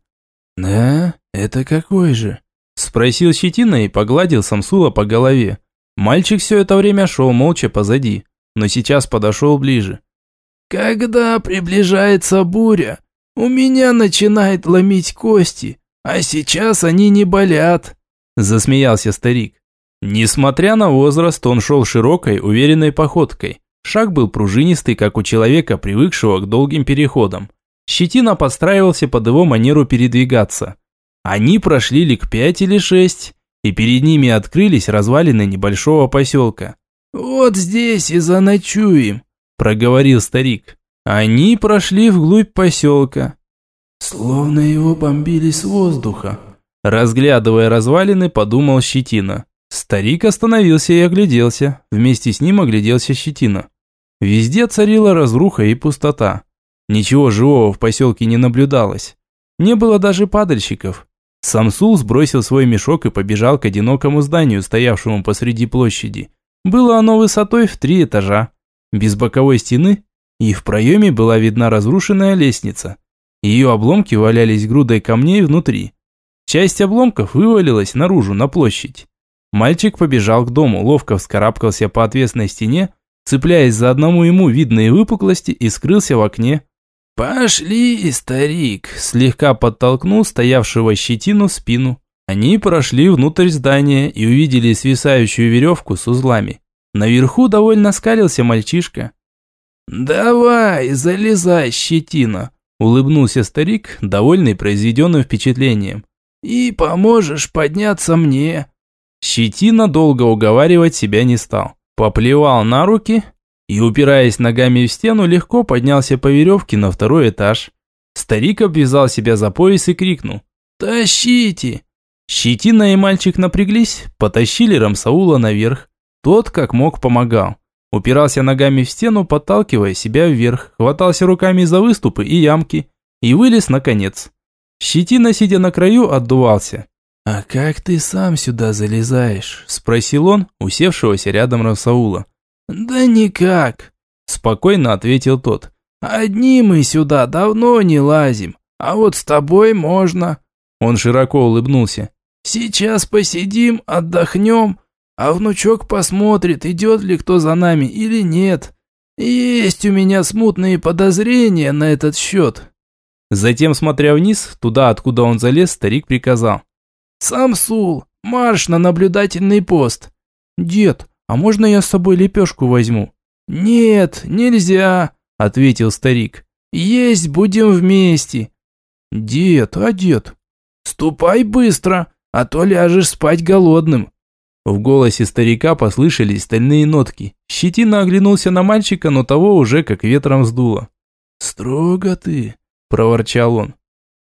Speaker 1: «Да? Это какой же?» – спросил Щетина и погладил Самсула по голове. Мальчик все это время шел молча позади, но сейчас подошел ближе.
Speaker 3: «Когда приближается буря, у меня начинает ломить кости, а сейчас они не болят», – засмеялся старик.
Speaker 1: Несмотря на возраст, он шел широкой, уверенной походкой. Шаг был пружинистый, как у человека, привыкшего к долгим переходам. Щетина подстраивался под его манеру передвигаться. Они прошли лик пять или шесть, и перед ними открылись развалины небольшого поселка.
Speaker 3: «Вот здесь и заночуем», –
Speaker 1: проговорил старик. Они прошли вглубь поселка.
Speaker 3: «Словно его бомбили с воздуха», –
Speaker 1: разглядывая развалины, подумал Щетина. Старик остановился и огляделся. Вместе с ним огляделся Щетина. Везде царила разруха и пустота. Ничего живого в поселке не наблюдалось. Не было даже падальщиков. Самсул сбросил свой мешок и побежал к одинокому зданию, стоявшему посреди площади. Было оно высотой в три этажа, без боковой стены, и в проеме была видна разрушенная лестница. Ее обломки валялись грудой камней внутри. Часть обломков вывалилась наружу, на площадь. Мальчик побежал к дому, ловко вскарабкался по отвесной стене, цепляясь за одному ему видные выпуклости и скрылся в окне.
Speaker 3: «Пошли, старик!»
Speaker 1: – слегка подтолкнул стоявшего щетину в спину. Они прошли внутрь здания и увидели свисающую веревку с узлами. Наверху довольно скалился мальчишка.
Speaker 3: «Давай, залезай, щетина!» – улыбнулся старик, довольный произведенным впечатлением. «И поможешь подняться мне!»
Speaker 1: Щетина долго уговаривать себя не стал. Поплевал на руки и, упираясь ногами в стену, легко поднялся по веревке на второй этаж. Старик обвязал себя за пояс и крикнул
Speaker 3: «Тащите!».
Speaker 1: Щетина и мальчик напряглись, потащили Рамсаула наверх. Тот, как мог, помогал. Упирался ногами в стену, подталкивая себя вверх, хватался руками за выступы и ямки и вылез наконец. Щетина, сидя на краю, отдувался.
Speaker 3: «А как ты сам сюда залезаешь?»
Speaker 1: – спросил он, усевшегося рядом Равсаула.
Speaker 3: «Да никак», – спокойно ответил тот. «Одни мы сюда давно не лазим, а вот с тобой можно».
Speaker 1: Он широко улыбнулся.
Speaker 3: «Сейчас посидим, отдохнем, а внучок посмотрит, идет ли кто за нами или нет. Есть у меня смутные подозрения на этот счет».
Speaker 1: Затем, смотря вниз, туда, откуда он залез, старик приказал.
Speaker 3: «Самсул, марш на наблюдательный пост».
Speaker 4: «Дед, а можно я с собой лепешку возьму?»
Speaker 3: «Нет, нельзя», – ответил старик. «Есть будем вместе».
Speaker 4: «Дед, а дед?»
Speaker 3: «Ступай быстро, а то ляжешь спать голодным».
Speaker 1: В голосе старика послышались стальные нотки. Щетина оглянулся на мальчика, но того уже как ветром сдуло.
Speaker 3: «Строго ты», – проворчал он.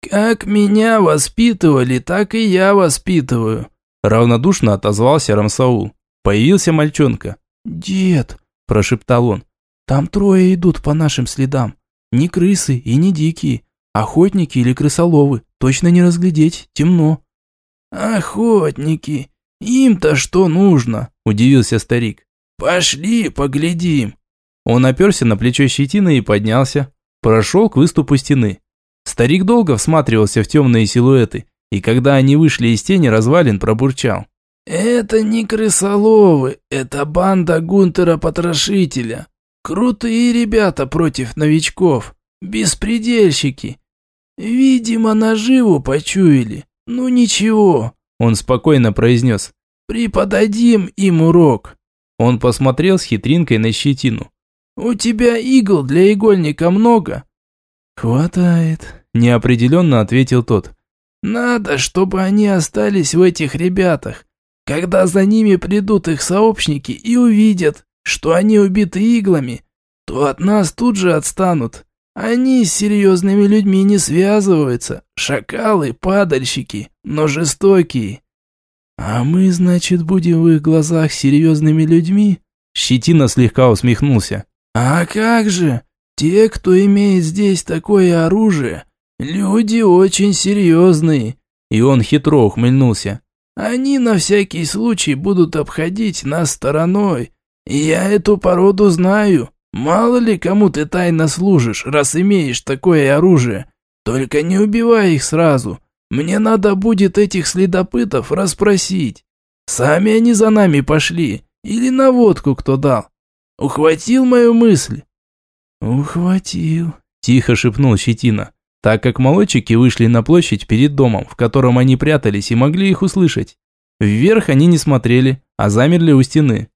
Speaker 4: «Как меня воспитывали, так и я воспитываю», –
Speaker 1: равнодушно отозвался Рамсаул. Появился мальчонка.
Speaker 3: «Дед», – прошептал он, – «там трое идут по нашим следам. Не крысы и не дикие, охотники или крысоловы, точно не разглядеть, темно».
Speaker 4: «Охотники, им-то что нужно?» – удивился старик. «Пошли, поглядим».
Speaker 1: Он оперся на плечо щетины и поднялся. Прошел к выступу стены. Старик долго всматривался в темные силуэты, и когда они вышли из тени, развалин пробурчал.
Speaker 4: «Это не крысоловы, это банда Гунтера-потрошителя. Крутые ребята против новичков, беспредельщики. Видимо, наживу почуяли. Ну ничего», – он спокойно произнес. «Преподадим им урок».
Speaker 1: Он посмотрел с хитринкой на щетину.
Speaker 4: «У тебя игл для игольника много?»
Speaker 3: «Хватает», –
Speaker 1: неопределенно ответил тот.
Speaker 4: «Надо, чтобы они остались в этих ребятах. Когда за ними придут их сообщники и увидят, что они убиты иглами, то от нас тут же отстанут. Они с серьезными людьми не связываются. Шакалы, падальщики, но жестокие.
Speaker 3: А мы, значит, будем в их глазах серьезными людьми?
Speaker 1: Щетина слегка усмехнулся.
Speaker 4: А как же? Те, кто имеет здесь такое оружие, люди очень серьезные.
Speaker 1: И он хитро ухмыльнулся.
Speaker 4: Они на всякий случай будут обходить нас стороной. Я эту породу знаю. Мало ли кому ты тайно служишь, раз имеешь такое оружие. Только не убивай их сразу. Мне надо будет этих следопытов расспросить. Сами они за нами пошли. Или на водку кто дал. Ухватил мою мысль?»
Speaker 3: «Ухватил», –
Speaker 1: тихо шепнул Щетина так как молодчики вышли на площадь перед домом, в котором они прятались и могли их услышать. Вверх они не смотрели, а замерли у стены.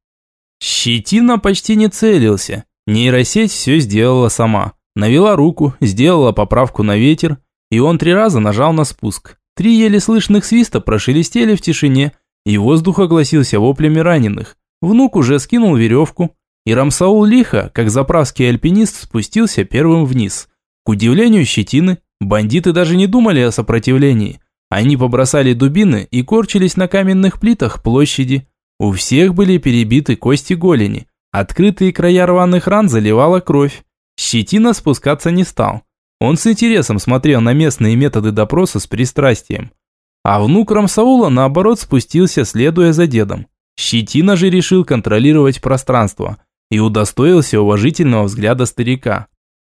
Speaker 1: Щетина почти не целился. Нейросеть все сделала сама. Навела руку, сделала поправку на ветер, и он три раза нажал на спуск. Три еле слышных свиста прошелестели в тишине, и воздух огласился воплями раненых. Внук уже скинул веревку, и Рамсаул лихо, как заправский альпинист, спустился первым вниз. Удивлению щетины, бандиты даже не думали о сопротивлении. Они побросали дубины и корчились на каменных плитах площади. У всех были перебиты кости голени. Открытые края рваных ран заливала кровь. Щетина спускаться не стал. Он с интересом смотрел на местные методы допроса с пристрастием. А внук Рамсаула, наоборот, спустился, следуя за дедом. Щетина же решил контролировать пространство и удостоился уважительного взгляда старика.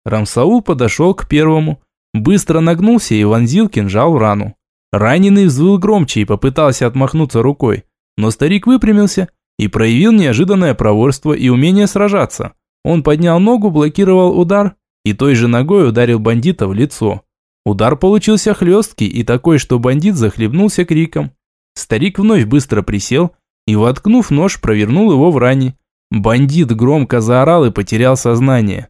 Speaker 1: Рамсаул подошел к первому, быстро нагнулся и вонзил кинжал в рану. Раненый взвыл громче и попытался отмахнуться рукой, но старик выпрямился и проявил неожиданное проворство и умение сражаться. Он поднял ногу, блокировал удар и той же ногой ударил бандита в лицо. Удар получился хлесткий и такой, что бандит захлебнулся криком. Старик вновь быстро присел и, воткнув нож, провернул его в ране. Бандит громко заорал и потерял сознание.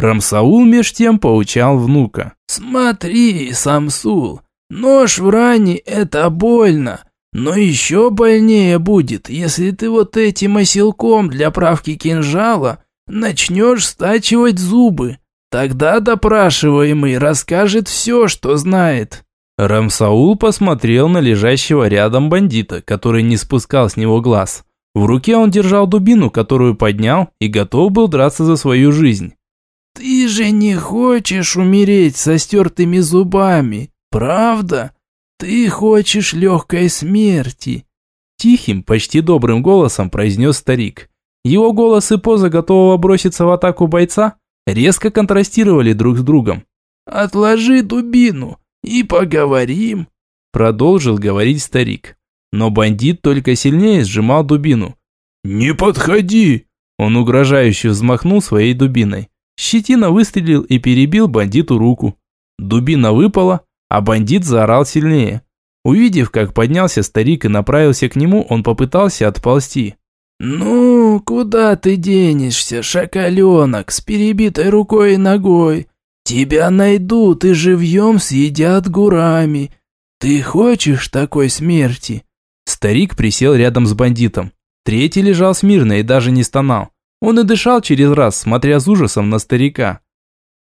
Speaker 1: Рамсаул меж тем поучал внука.
Speaker 4: «Смотри, Самсул, нож в ране – это больно, но еще больнее будет, если ты вот этим оселком для правки кинжала начнешь стачивать зубы. Тогда допрашиваемый расскажет все, что знает».
Speaker 1: Рамсаул посмотрел на лежащего рядом бандита, который не спускал с него глаз. В руке он держал дубину, которую поднял, и готов был драться за свою жизнь.
Speaker 4: «Ты же не хочешь умереть со стертыми зубами, правда? Ты хочешь легкой смерти!»
Speaker 1: Тихим, почти добрым голосом произнес старик. Его голос и поза готового броситься в атаку бойца резко контрастировали друг с другом.
Speaker 4: «Отложи дубину и поговорим»,
Speaker 1: продолжил говорить старик. Но бандит только сильнее сжимал дубину.
Speaker 2: «Не подходи!»
Speaker 1: Он угрожающе взмахнул своей дубиной. Щетина выстрелил и перебил бандиту руку. Дубина выпала, а бандит заорал сильнее. Увидев, как поднялся старик и направился к нему, он попытался отползти.
Speaker 4: «Ну, куда ты денешься, шакаленок, с перебитой рукой и ногой? Тебя найдут и живьем съедят гурами. Ты хочешь такой смерти?»
Speaker 1: Старик присел рядом с бандитом. Третий лежал смирно и даже не стонал. Он и дышал через раз, смотря с ужасом на старика.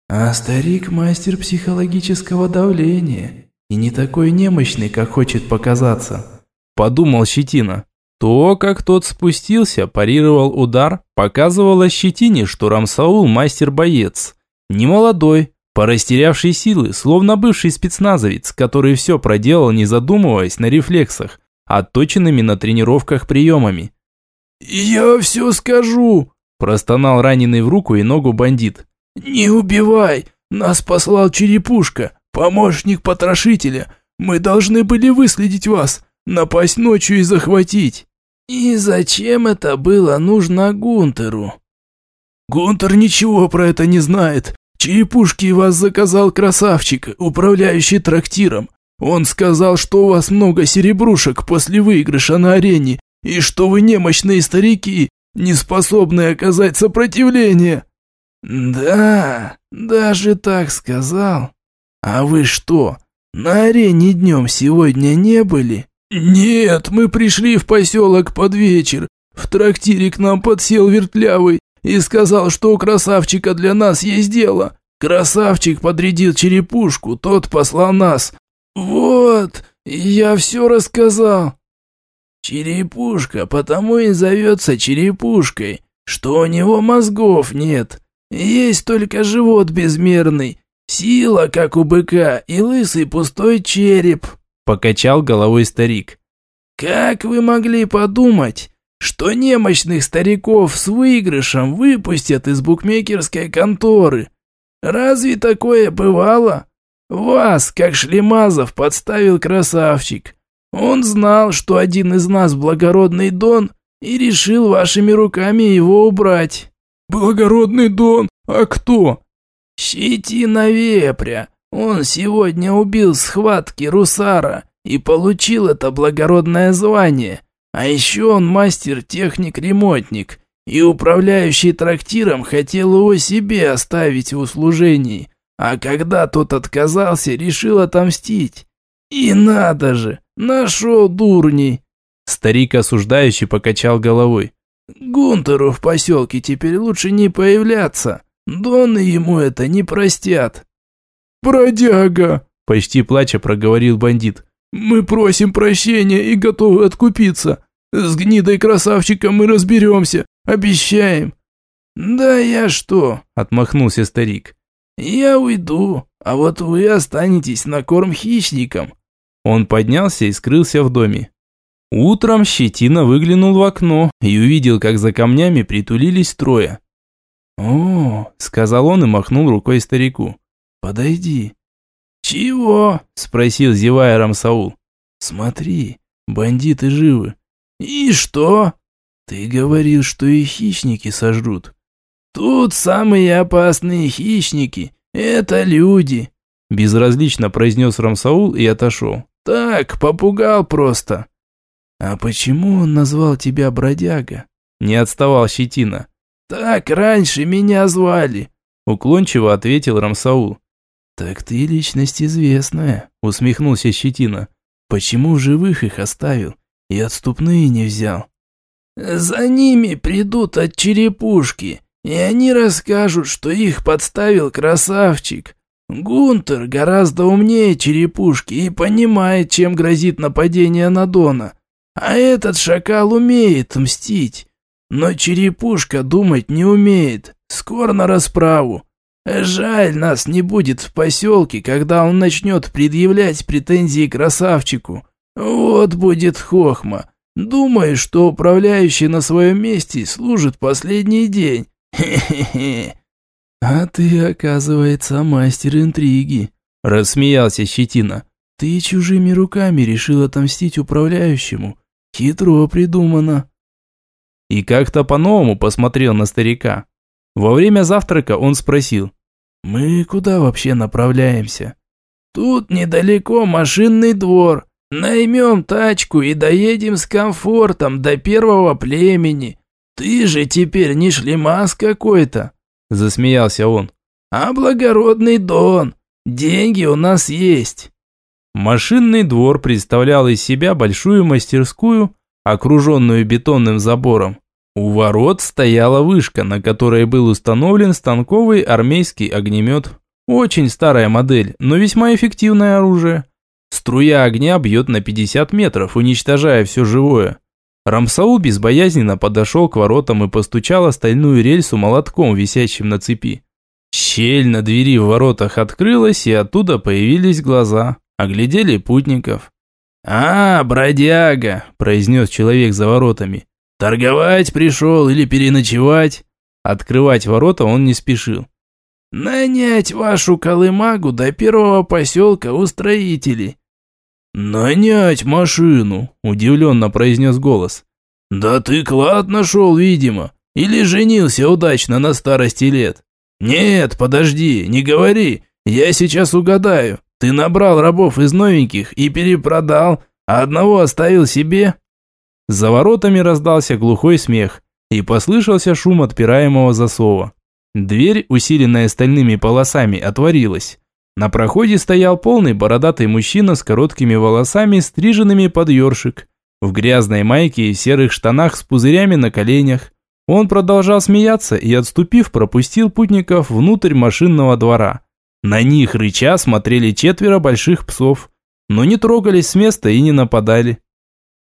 Speaker 3: А старик мастер психологического давления и не такой немощный, как хочет показаться.
Speaker 1: Подумал Щетина. То, как тот спустился, парировал удар, показывало Щетине, что Рамсаул мастер-боец. Не молодой, порастерявший силы, словно бывший спецназовец, который все проделал, не задумываясь на рефлексах, отточенными на тренировках приемами.
Speaker 3: «Я все скажу!» – простонал раненый в руку и ногу бандит. «Не убивай! Нас послал Черепушка, помощник потрошителя. Мы должны были выследить вас, напасть ночью и захватить». «И зачем это было нужно Гунтеру?» «Гунтер ничего про это не знает. Черепушки вас заказал красавчик, управляющий трактиром. Он сказал, что у вас много серебрушек после выигрыша на арене, и что вы немощные старики, не способные оказать сопротивление». «Да, даже так сказал. А вы что, на арене днем сегодня не были?» «Нет, мы пришли в поселок под вечер. В трактире к нам подсел вертлявый и сказал, что у красавчика для нас есть дело. Красавчик подрядил черепушку, тот послал нас. Вот, я все рассказал». «Черепушка потому и зовется черепушкой, что у него мозгов нет. Есть только живот безмерный, сила, как у быка, и лысый пустой череп». Покачал головой старик. «Как вы могли подумать, что немощных стариков с выигрышем выпустят из букмекерской конторы? Разве такое бывало? Вас, как Шлемазов, подставил красавчик. Он знал, что один из нас благородный Дон, и решил вашими руками его убрать». «Благородный Дон? А кто?» «Щетина вепря. Он сегодня убил схватки Русара и получил это благородное звание. А еще он мастер-техник-ремонтник, и управляющий трактиром хотел его себе оставить в услужении. А когда тот отказался, решил отомстить. И надо же, нашел дурней. Старик осуждающий покачал головой. Гунтеру в поселке теперь лучше не появляться. Доны ему это не простят.
Speaker 1: «Бродяга!» – почти плача проговорил бандит. «Мы просим прощения и готовы откупиться. С гнидой красавчиком мы разберемся, обещаем».
Speaker 3: «Да я что?» – отмахнулся старик. «Я уйду, а вот вы останетесь на корм хищникам».
Speaker 1: Он поднялся и скрылся в доме. Утром Щетина выглянул в окно и увидел, как за камнями притулились трое.
Speaker 3: «О!» – сказал он и махнул рукой старику. «Подойди».
Speaker 1: «Чего?» – спросил зевая Рамсаул.
Speaker 3: «Смотри, бандиты живы».
Speaker 1: «И что?»
Speaker 3: «Ты говорил, что и хищники сожрут».
Speaker 1: «Тут самые опасные хищники – это люди», – безразлично произнес Рамсаул и отошел. «Так, попугал просто».
Speaker 3: «А почему он назвал тебя бродяга?»
Speaker 1: – не отставал Щетина.
Speaker 3: «Так раньше меня звали», –
Speaker 1: уклончиво ответил Рамсаул.
Speaker 3: «Так ты личность известная», – усмехнулся Щетина. «Почему живых их оставил и отступные не взял?»
Speaker 1: «За ними придут от черепушки, и они расскажут, что их подставил красавчик. Гунтер гораздо умнее черепушки и понимает, чем грозит нападение на Дона. А этот шакал умеет мстить. Но черепушка думать не умеет. Скоро на расправу. Жаль, нас не будет в поселке, когда он начнет предъявлять претензии красавчику. Вот будет хохма. Думаю, что управляющий на своем месте служит последний день. Хе-хе-хе.
Speaker 3: А ты, оказывается, мастер интриги, рассмеялся Щетина. Ты чужими руками решил отомстить управляющему. Хитро придумано.
Speaker 1: И как-то по-новому посмотрел на старика. Во время завтрака он спросил.
Speaker 3: «Мы куда вообще направляемся?»
Speaker 1: «Тут недалеко машинный двор. Наймем тачку и доедем с комфортом до первого племени. Ты же теперь не шлемас какой-то», – засмеялся он. «А благородный Дон. Деньги у нас есть». Машинный двор представлял из себя большую мастерскую, окруженную бетонным забором. У ворот стояла вышка, на которой был установлен станковый армейский огнемет. Очень старая модель, но весьма эффективное оружие. Струя огня бьет на 50 метров, уничтожая все живое. Рамсаул безбоязненно подошел к воротам и постучал о стальную рельсу молотком, висящим на цепи. Щель на двери в воротах открылась, и оттуда появились глаза. Оглядели путников. «А, бродяга!» – произнес человек за воротами. «Торговать пришел или переночевать?» Открывать ворота он не спешил. «Нанять вашу колымагу до первого поселка у строителей». «Нанять машину», – удивленно произнес голос. «Да ты клад нашел, видимо, или женился удачно на старости лет». «Нет, подожди, не говори, я сейчас угадаю. Ты набрал рабов из новеньких и перепродал, а одного оставил себе?» За воротами раздался глухой смех, и послышался шум отпираемого засова. Дверь, усиленная стальными полосами, отворилась. На проходе стоял полный бородатый мужчина с короткими волосами, стриженными под ёршик, в грязной майке и серых штанах с пузырями на коленях. Он продолжал смеяться и, отступив, пропустил путников внутрь машинного двора. На них рыча смотрели четверо больших псов, но не трогались с места и не нападали.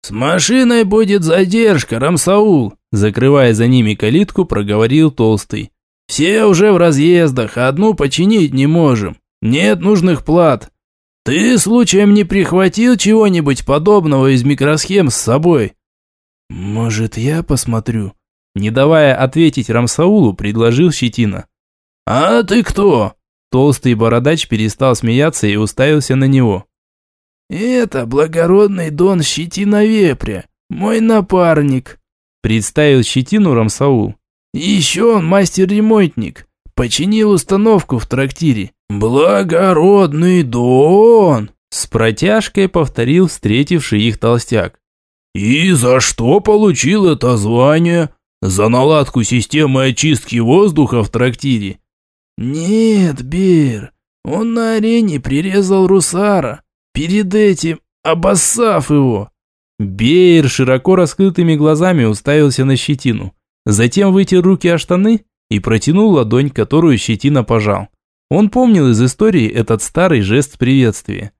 Speaker 1: «С машиной будет задержка, Рамсаул!» Закрывая за ними калитку, проговорил Толстый. «Все уже в разъездах, одну починить не можем. Нет нужных плат. Ты случаем не прихватил чего-нибудь подобного из микросхем с собой?»
Speaker 3: «Может, я посмотрю?»
Speaker 1: Не давая ответить Рамсаулу, предложил Щетина.
Speaker 2: «А ты кто?»
Speaker 1: Толстый бородач перестал смеяться и уставился на него.
Speaker 3: «Это благородный Дон Щетина Вепря, мой напарник»,
Speaker 1: представил Щетину Рамсаул.
Speaker 3: «Еще он мастер-ремонтник, починил установку в трактире».
Speaker 2: «Благородный Дон!»
Speaker 1: С протяжкой повторил встретивший их толстяк.
Speaker 2: «И за что получил это звание? За наладку системы очистки воздуха в трактире?»
Speaker 3: «Нет, Бер, он на арене прирезал Русара, перед этим обоссав его».
Speaker 1: Бейер широко раскрытыми глазами уставился на щетину. Затем вытер руки о штаны и протянул ладонь, которую щетина пожал. Он помнил из истории этот старый жест приветствия.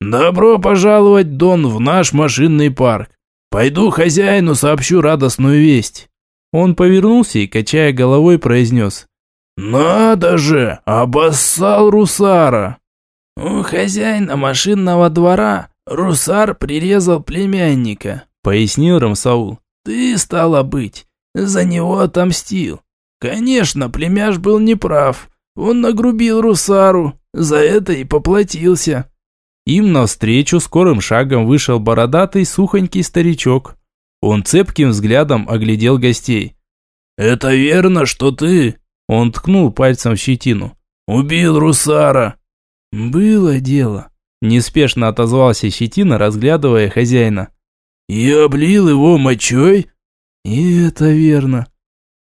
Speaker 2: «Добро пожаловать, Дон, в наш машинный парк. Пойду хозяину сообщу радостную весть».
Speaker 1: Он повернулся и, качая головой, произнес.
Speaker 2: «Надо же, обоссал Русара!»
Speaker 3: «У хозяина машинного двора Русар прирезал племянника», — пояснил Рамсаул. «Ты, стало быть, за него отомстил. Конечно, племяш был неправ. Он нагрубил Русару, за это и поплатился».
Speaker 1: Им навстречу скорым шагом вышел бородатый сухонький старичок. Он цепким взглядом оглядел гостей.
Speaker 2: «Это верно, что ты?»
Speaker 1: Он ткнул пальцем в щетину.
Speaker 2: «Убил Русара!»
Speaker 3: «Было дело», –
Speaker 1: неспешно отозвался щетина, разглядывая хозяина.
Speaker 2: «И облил его мочой?»
Speaker 3: «И это верно».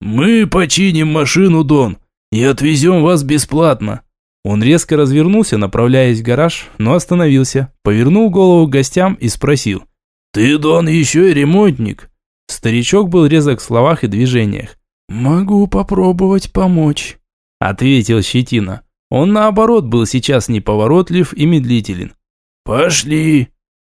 Speaker 2: «Мы починим машину, Дон, и отвезем вас бесплатно».
Speaker 1: Он резко развернулся, направляясь в гараж, но остановился, повернул голову к гостям и спросил.
Speaker 2: «Ты, Дон, еще и ремонтник?»
Speaker 1: Старичок был резок в словах и движениях.
Speaker 3: «Могу попробовать помочь», –
Speaker 1: ответил Щетина. Он, наоборот, был сейчас неповоротлив и медлителен.
Speaker 2: «Пошли!»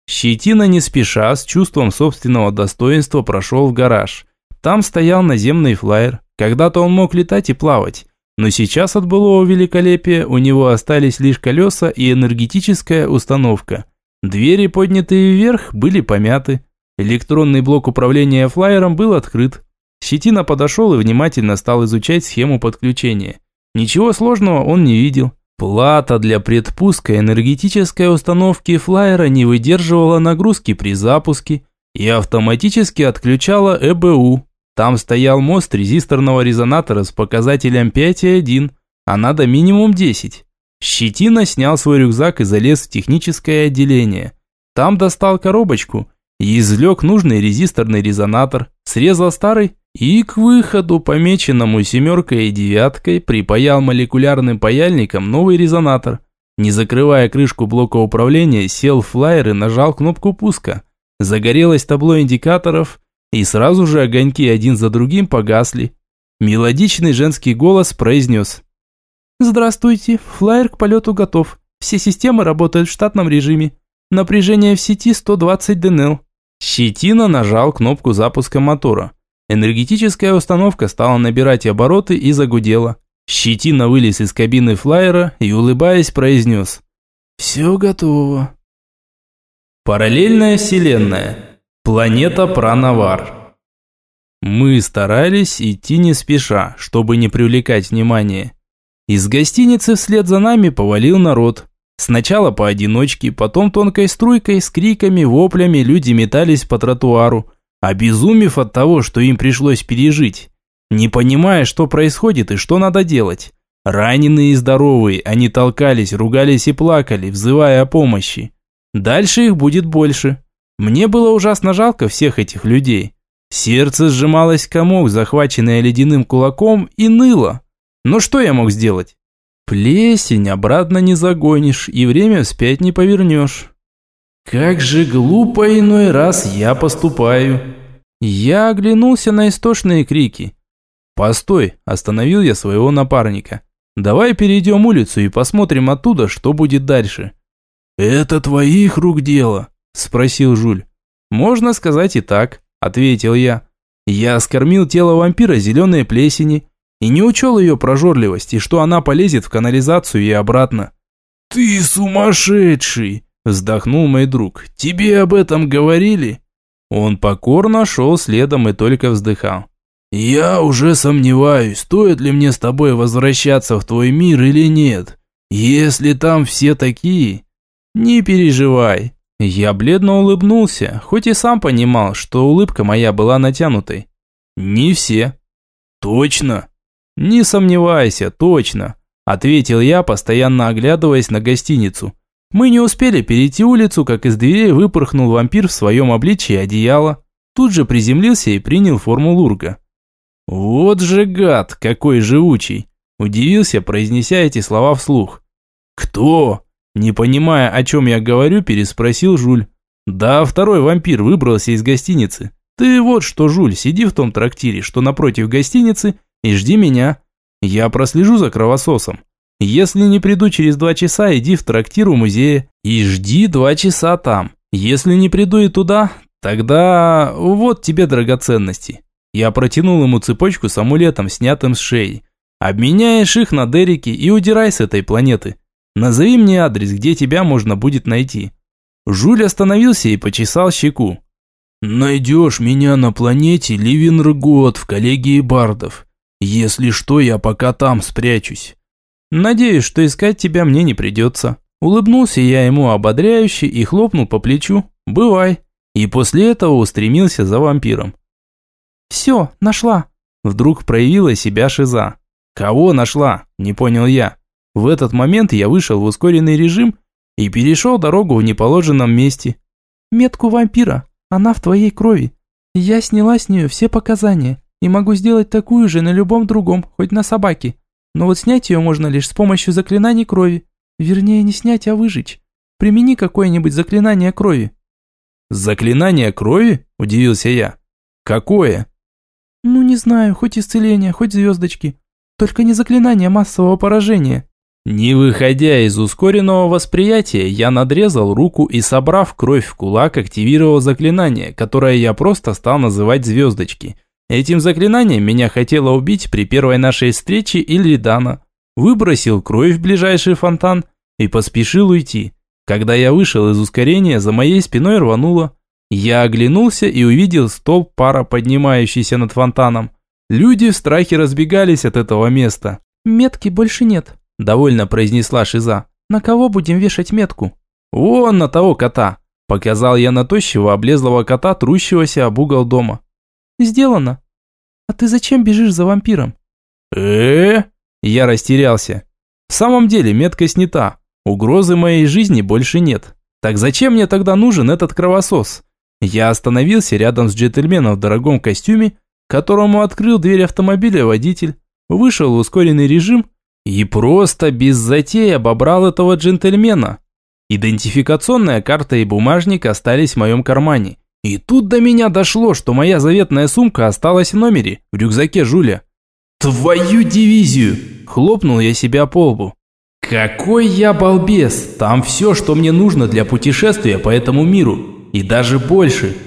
Speaker 1: Щетина не спеша, с чувством собственного достоинства прошел в гараж. Там стоял наземный флайер. Когда-то он мог летать и плавать. Но сейчас от былого великолепия у него остались лишь колеса и энергетическая установка. Двери, поднятые вверх, были помяты. Электронный блок управления флайером был открыт. Щетина подошел и внимательно стал изучать схему подключения. Ничего сложного он не видел. Плата для предпуска энергетической установки флайера не выдерживала нагрузки при запуске и автоматически отключала ЭБУ. Там стоял мост резисторного резонатора с показателем 5,1, а надо минимум 10. Щетина снял свой рюкзак и залез в техническое отделение. Там достал коробочку и извлек нужный резисторный резонатор, срезал старый и к выходу, помеченному семеркой и девяткой, припаял молекулярным паяльником новый резонатор. Не закрывая крышку блока управления, сел в флайер и нажал кнопку пуска. Загорелось табло индикаторов, и сразу же огоньки один за другим погасли. Мелодичный женский голос произнес
Speaker 4: Здравствуйте, флайер к полету готов. Все системы работают в штатном режиме. Напряжение в сети 120 ДНЛ.
Speaker 1: Щетина нажал кнопку запуска мотора. Энергетическая установка стала набирать обороты и загудела. Щетина вылез из кабины флайера и, улыбаясь, произнес.
Speaker 3: «Все готово».
Speaker 1: Параллельная вселенная. Планета Пранавар. Мы старались идти не спеша, чтобы не привлекать внимания. Из гостиницы вслед за нами повалил народ. Сначала поодиночке, потом тонкой струйкой, с криками, воплями люди метались по тротуару, обезумев от того, что им пришлось пережить. Не понимая, что происходит и что надо делать. Раненые и здоровые, они толкались, ругались и плакали, взывая о помощи. Дальше их будет больше. Мне было ужасно жалко всех этих людей. Сердце сжималось в комок, захваченное ледяным кулаком, и ныло. Но что я мог сделать? Плесень обратно не загонишь и время вспять не повернешь. Как же глупо иной раз я поступаю. Я оглянулся на истошные крики. «Постой!» – остановил я своего напарника. «Давай перейдем улицу и посмотрим оттуда, что будет дальше».
Speaker 3: «Это твоих рук дело?» – спросил Жуль.
Speaker 1: «Можно сказать и так», – ответил я. «Я скормил тело вампира зеленой плесени и не учел ее прожорливость и что она полезет в канализацию и обратно».
Speaker 3: «Ты сумасшедший!» – вздохнул мой друг. «Тебе об этом говорили?»
Speaker 1: Он покорно шел следом и только вздыхал.
Speaker 3: «Я уже сомневаюсь, стоит ли мне с тобой возвращаться в твой мир или нет. Если там все такие,
Speaker 1: «Не переживай». Я бледно улыбнулся, хоть и сам понимал, что улыбка моя была натянутой. «Не все».
Speaker 3: «Точно?»
Speaker 1: «Не сомневайся, точно», – ответил я, постоянно оглядываясь на гостиницу. Мы не успели перейти улицу, как из дверей выпорхнул вампир в своем обличии одеяла. Тут же приземлился и принял форму лурга. «Вот же гад, какой живучий!» – удивился, произнеся эти слова вслух.
Speaker 3: «Кто?»
Speaker 1: Не понимая, о чем я говорю, переспросил Жуль. Да, второй вампир выбрался из гостиницы. Ты вот что, Жуль, сиди в том трактире, что напротив гостиницы, и жди меня. Я прослежу за кровососом. Если не приду через два часа, иди в трактир у музея и жди два часа там. Если не приду и туда, тогда вот тебе драгоценности. Я протянул ему цепочку с амулетом, снятым с шеи. Обменяешь их на Дереке и удирай с этой планеты. Назови мне адрес, где тебя можно будет найти». Жуль остановился и почесал щеку.
Speaker 3: «Найдешь меня на планете Ливенргот в коллегии бардов. Если что, я пока там спрячусь».
Speaker 1: «Надеюсь, что искать тебя мне не придется». Улыбнулся я ему ободряюще и хлопнул по плечу. «Бывай». И после этого устремился за вампиром.
Speaker 4: «Все, нашла».
Speaker 1: Вдруг проявила себя Шиза. «Кого нашла?» – не понял я. В этот момент я вышел в ускоренный режим и перешел дорогу в неположенном месте.
Speaker 4: «Метку вампира, она в твоей крови. Я сняла с нее все показания и могу сделать такую же на любом другом, хоть на собаке. Но вот снять ее можно лишь с помощью заклинаний крови. Вернее, не снять, а выжечь. Примени какое-нибудь заклинание крови».
Speaker 1: «Заклинание крови?» – удивился я. «Какое?»
Speaker 4: «Ну, не знаю, хоть исцеление, хоть звездочки. Только не заклинание массового поражения.
Speaker 1: Не выходя из ускоренного восприятия, я надрезал руку и, собрав кровь в кулак, активировал заклинание, которое я просто стал называть «звездочки». Этим заклинанием меня хотела убить при первой нашей встрече Ильридана. Выбросил кровь в ближайший фонтан и поспешил уйти. Когда я вышел из ускорения, за моей спиной рвануло. Я оглянулся и увидел столб пара, поднимающийся над фонтаном. Люди в страхе разбегались от этого места.
Speaker 4: «Метки больше нет»,
Speaker 1: довольно произнесла Шиза.
Speaker 4: «На кого будем вешать метку?»
Speaker 1: «Вон на того кота!» Показал я на тощего, облезлого кота, трущегося об угол дома.
Speaker 4: «Сделано. А ты зачем бежишь за вампиром?»
Speaker 1: э Я растерялся. В самом деле метка снята. Угрозы моей жизни больше нет. Так зачем мне тогда нужен этот кровосос? Я остановился рядом с джентльменом в дорогом костюме, которому открыл дверь автомобиля водитель, вышел в ускоренный режим и просто без затей обобрал этого джентльмена. Идентификационная карта и бумажник остались в моем кармане. И тут до меня дошло, что моя заветная сумка осталась в номере, в рюкзаке Жуля. «Твою дивизию!» Хлопнул я себя по лбу. Какой я балбес! Там все, что мне нужно для путешествия по этому миру. И даже больше.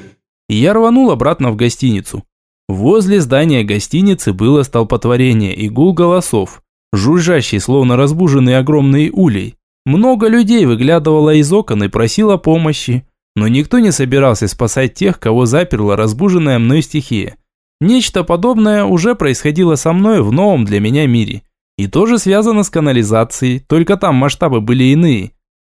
Speaker 1: Я рванул обратно в гостиницу. Возле здания гостиницы было столпотворение и гул голосов, жужжащий, словно разбуженный огромный улей. Много людей выглядывало из окон и просило помощи, но никто не собирался спасать тех, кого заперла разбуженная мной стихия. Нечто подобное уже происходило со мной в новом для меня мире. И тоже связано с канализацией, только там масштабы были иные.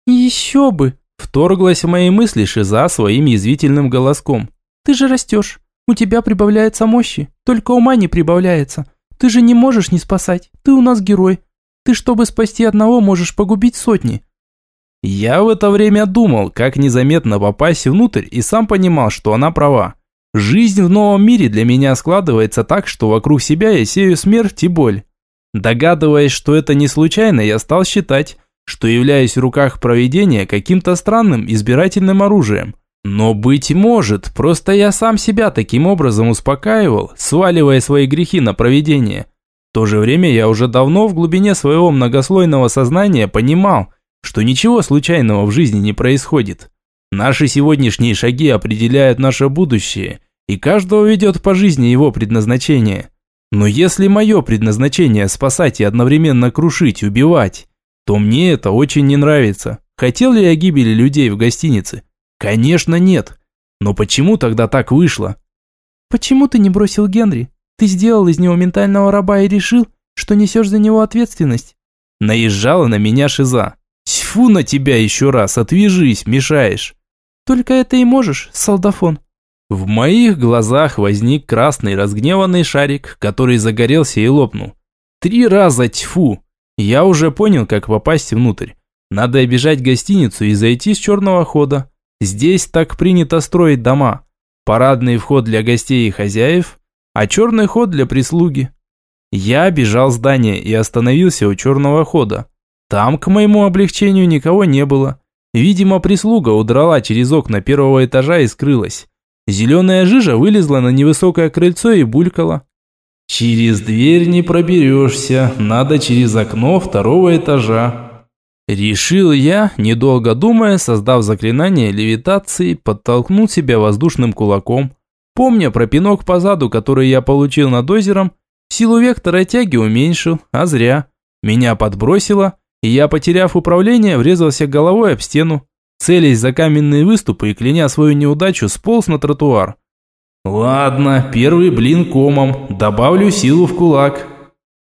Speaker 4: «Еще бы!» – вторглась в мои мысли Шиза своим язвительным голоском. «Ты же растешь, у тебя прибавляется мощи, только ума не прибавляется. Ты же не можешь не спасать, ты у нас герой. Ты, чтобы спасти одного, можешь погубить сотни».
Speaker 1: Я в это время думал, как незаметно попасть внутрь и сам понимал, что она права. Жизнь в новом мире для меня складывается так, что вокруг себя я сею смерть и боль. Догадываясь, что это не случайно, я стал считать, что являюсь в руках провидения каким-то странным избирательным оружием. Но быть может, просто я сам себя таким образом успокаивал, сваливая свои грехи на провидение. В то же время я уже давно в глубине своего многослойного сознания понимал, что ничего случайного в жизни не происходит. Наши сегодняшние шаги определяют наше будущее, и каждого ведет по жизни его предназначение. Но если мое предназначение спасать и одновременно крушить, убивать, то мне это очень не нравится. Хотел ли я гибели людей в гостинице? Конечно, нет. Но почему тогда так вышло?
Speaker 4: Почему ты не бросил Генри? Ты сделал из него ментального раба и решил, что несешь за него ответственность.
Speaker 1: Наезжала на меня Шиза. Тьфу на тебя еще раз, отвяжись, мешаешь.
Speaker 4: Только это и можешь, солдафон.
Speaker 1: В моих глазах возник красный разгневанный шарик, который загорелся и лопнул. Три раза тьфу! Я уже понял, как попасть внутрь. Надо обижать гостиницу и зайти с черного хода. Здесь так принято строить дома. Парадный вход для гостей и хозяев, а черный ход для прислуги. Я обежал здание и остановился у черного хода. Там, к моему облегчению, никого не было. Видимо, прислуга удрала через окна первого этажа и скрылась. Зеленая жижа вылезла на невысокое крыльцо и булькала. «Через дверь не проберешься, надо через окно второго этажа». Решил я, недолго думая, создав заклинание левитации, подтолкнуть себя воздушным кулаком. Помня про пинок по заду, который я получил над озером, силу вектора тяги уменьшил, а зря. Меня подбросило, и я, потеряв управление, врезался головой об стену целясь за каменные выступы и кляня свою неудачу, сполз на тротуар. «Ладно, первый блин комом, добавлю силу в кулак».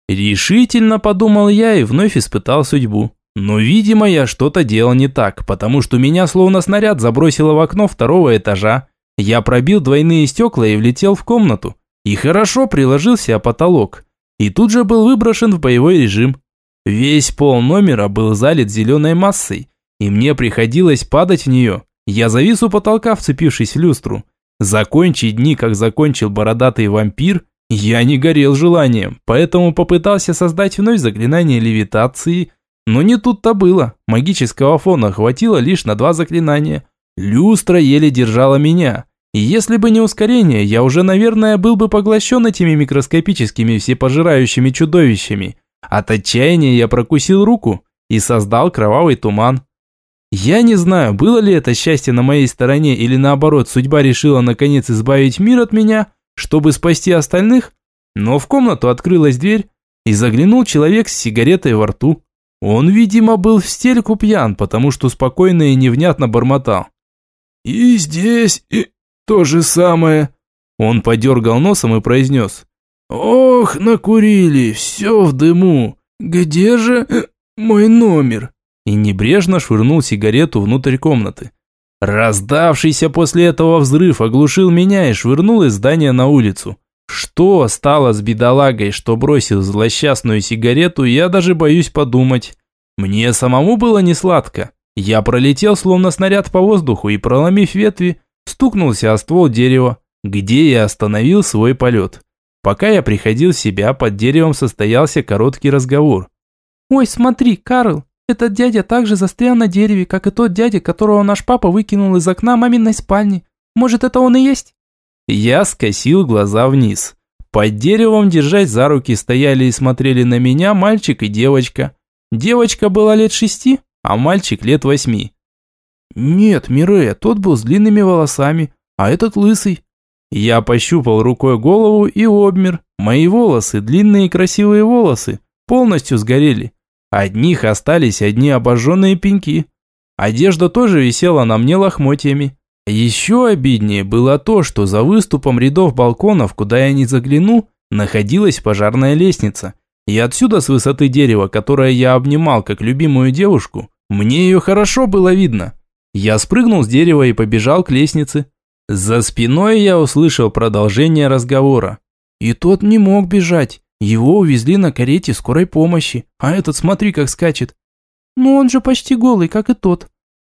Speaker 1: Решительно подумал я и вновь испытал судьбу. Но, видимо, я что-то делал не так, потому что меня словно снаряд забросило в окно второго этажа. Я пробил двойные стекла и влетел в комнату. И хорошо приложился о потолок. И тут же был выброшен в боевой режим. Весь пол номера был залит зеленой массой, и мне приходилось падать в нее. Я завис у потолка, вцепившись в люстру. Закончить дни, как закончил бородатый вампир, я не горел желанием, поэтому попытался создать вновь заклинание левитации, но не тут-то было. Магического фона хватило лишь на два заклинания. Люстра еле держала меня. И если бы не ускорение, я уже, наверное, был бы поглощен этими микроскопическими всепожирающими чудовищами. От отчаяния я прокусил руку и создал кровавый туман. Я не знаю, было ли это счастье на моей стороне или наоборот, судьба решила наконец избавить мир от меня, чтобы спасти остальных, но в комнату открылась дверь и заглянул человек с сигаретой во рту. Он, видимо, был в стельку пьян, потому что спокойно и невнятно бормотал.
Speaker 2: «И здесь и то же самое».
Speaker 1: Он подергал носом и произнес.
Speaker 2: «Ох, накурили, все в дыму. Где же э, мой номер?»
Speaker 1: и небрежно швырнул сигарету внутрь комнаты. Раздавшийся после этого взрыв оглушил меня и швырнул из здания на улицу. Что стало с бедолагой, что бросил злосчастную сигарету, я даже боюсь подумать. Мне самому было не сладко. Я пролетел словно снаряд по воздуху и, проломив ветви, стукнулся о ствол дерева, где я остановил свой полет. Пока я приходил в себя, под деревом состоялся короткий разговор.
Speaker 4: «Ой, смотри, Карл, этот дядя также застрял на дереве, как и тот дядя, которого наш папа выкинул из окна маминой спальни. Может, это он и есть?»
Speaker 1: Я скосил глаза вниз. Под деревом, держась за руки, стояли и смотрели на меня мальчик и девочка. Девочка была лет шести, а мальчик лет восьми.
Speaker 4: «Нет, Мирея, тот был с длинными волосами, а этот лысый».
Speaker 1: Я пощупал рукой голову и обмер. Мои волосы, длинные красивые волосы, полностью сгорели. От них остались одни обожженные пеньки. Одежда тоже висела на мне лохмотьями. Еще обиднее было то, что за выступом рядов балконов, куда я не загляну, находилась пожарная лестница. И отсюда с высоты дерева, которое я обнимал как любимую девушку, мне ее хорошо было видно. Я спрыгнул с дерева и побежал к лестнице. За спиной я услышал продолжение разговора.
Speaker 4: И тот не мог бежать. Его увезли на карете скорой помощи, а этот смотри как скачет. Ну он же почти голый, как и тот.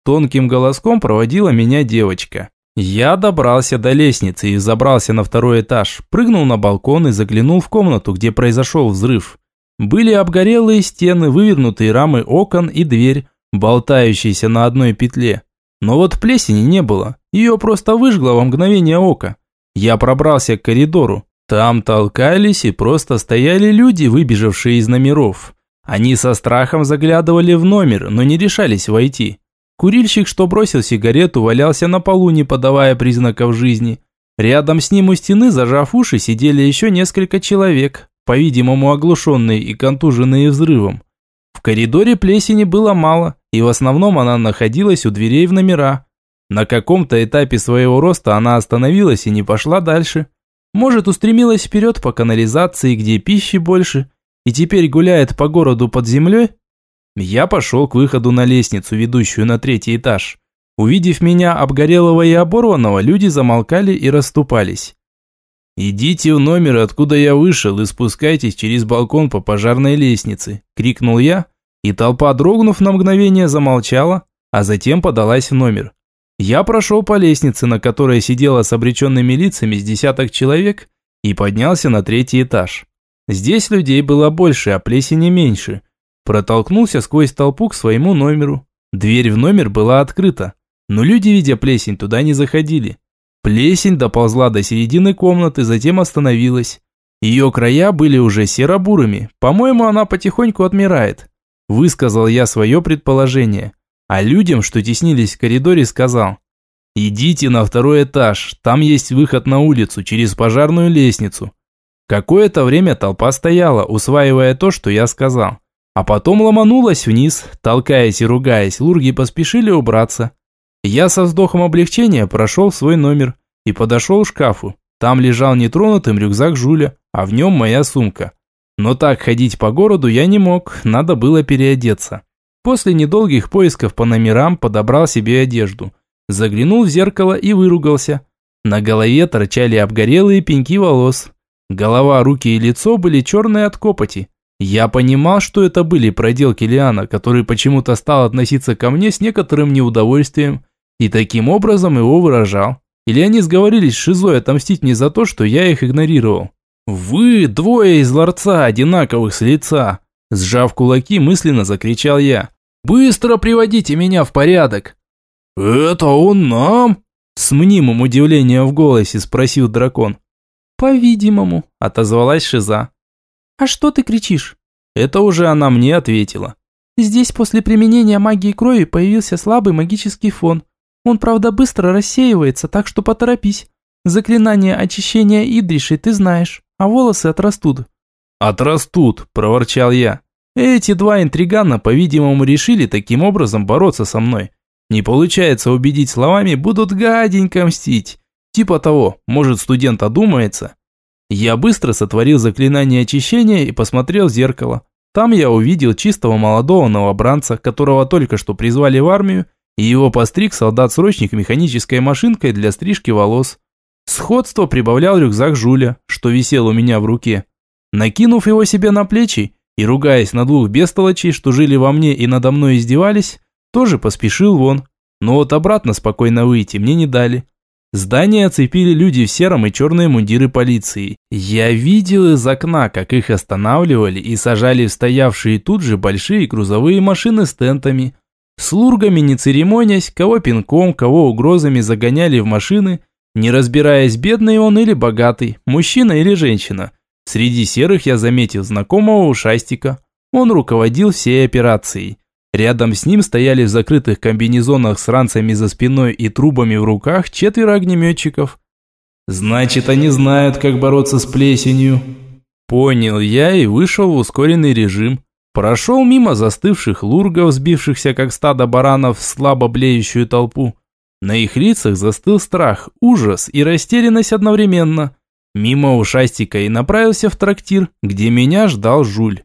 Speaker 1: Тонким голоском проводила меня девочка. Я добрался до лестницы и забрался на второй этаж, прыгнул на балкон и заглянул в комнату, где произошел взрыв. Были обгорелые стены, вывернутые рамы окон и дверь, болтающиеся на одной петле. Но вот плесени не было, ее просто выжгло во мгновение ока. Я пробрался к коридору. Там толкались и просто стояли люди, выбежавшие из номеров. Они со страхом заглядывали в номер, но не решались войти. Курильщик, что бросил сигарету, валялся на полу, не подавая признаков жизни. Рядом с ним у стены, зажав уши, сидели еще несколько человек, по-видимому оглушенные и контуженные взрывом. В коридоре плесени было мало, и в основном она находилась у дверей в номера. На каком-то этапе своего роста она остановилась и не пошла дальше. Может, устремилась вперед по канализации, где пищи больше, и теперь гуляет по городу под землей? Я пошел к выходу на лестницу, ведущую на третий этаж. Увидев меня обгорелого и оборванного, люди замолкали и расступались. «Идите в номер, откуда я вышел, и спускайтесь через балкон по пожарной лестнице», – крикнул я, и толпа, дрогнув на мгновение, замолчала, а затем подалась в номер. Я прошел по лестнице, на которой сидело с обреченными лицами с десяток человек, и поднялся на третий этаж. Здесь людей было больше, а плесени меньше. Протолкнулся сквозь толпу к своему номеру. Дверь в номер была открыта, но люди, видя плесень, туда не заходили. Плесень доползла до середины комнаты, затем остановилась. Ее края были уже серо-бурыми. По-моему, она потихоньку отмирает. Высказал я свое предположение. А людям, что теснились в коридоре, сказал. «Идите на второй этаж, там есть выход на улицу, через пожарную лестницу. Какое-то время толпа стояла, усваивая то, что я сказал. А потом ломанулась вниз, толкаясь и ругаясь, лурги поспешили убраться. Я со вздохом облегчения прошел в свой номер и подошел к шкафу. Там лежал нетронутым рюкзак Жуля, а в нем моя сумка. Но так ходить по городу я не мог, надо было переодеться. После недолгих поисков по номерам подобрал себе одежду. Заглянул в зеркало и выругался. На голове торчали обгорелые пеньки волос. Голова, руки и лицо были черные от копоти. Я понимал, что это были проделки Лиана, который почему-то стал относиться ко мне с некоторым неудовольствием и таким образом его выражал. Или они сговорились с Шизой отомстить мне за то, что я их игнорировал. «Вы двое из ларца, одинаковых с лица!» Сжав кулаки, мысленно закричал я. «Быстро приводите меня в порядок!»
Speaker 2: «Это он нам?»
Speaker 1: С мнимым удивлением в голосе спросил дракон.
Speaker 4: «По-видимому», – отозвалась Шиза. «А что ты кричишь?»
Speaker 1: Это уже она мне ответила.
Speaker 4: «Здесь после применения магии крови появился слабый магический фон. Он, правда, быстро рассеивается, так что поторопись. Заклинание очищения Идриши ты знаешь, а волосы отрастут».
Speaker 1: «Отрастут», – проворчал я. Эти два интригана, по-видимому, решили таким образом бороться со мной. Не получается убедить словами, будут гаденько мстить. Типа того, может студент одумается. Я быстро сотворил заклинание очищения и посмотрел в зеркало. Там я увидел чистого молодого новобранца, которого только что призвали в армию, и его постриг солдат-срочник механической машинкой для стрижки волос. Сходство прибавлял рюкзак Жуля, что висел у меня в руке. Накинув его себе на плечи и ругаясь на двух бестолочей, что жили во мне и надо мной издевались, тоже поспешил вон. Но вот обратно спокойно выйти мне не дали. Здание оцепили люди в сером и черные мундиры полиции. Я видел из окна, как их останавливали и сажали в стоявшие тут же большие грузовые машины с тентами. С лургами не церемонясь, кого пинком, кого угрозами загоняли в машины, Не разбираясь, бедный он или богатый, мужчина или женщина. Среди серых я заметил знакомого ушастика. Он руководил всей операцией. Рядом с ним стояли в закрытых комбинезонах с ранцами за спиной и трубами в руках четверо огнеметчиков. «Значит, они знают, как бороться с плесенью». Понял я и вышел в ускоренный режим. Прошел мимо застывших лургов, сбившихся как стадо баранов в слабо блеющую толпу. На их лицах застыл страх, ужас и растерянность одновременно. Мимо ушастика и направился в трактир, где меня ждал Жуль.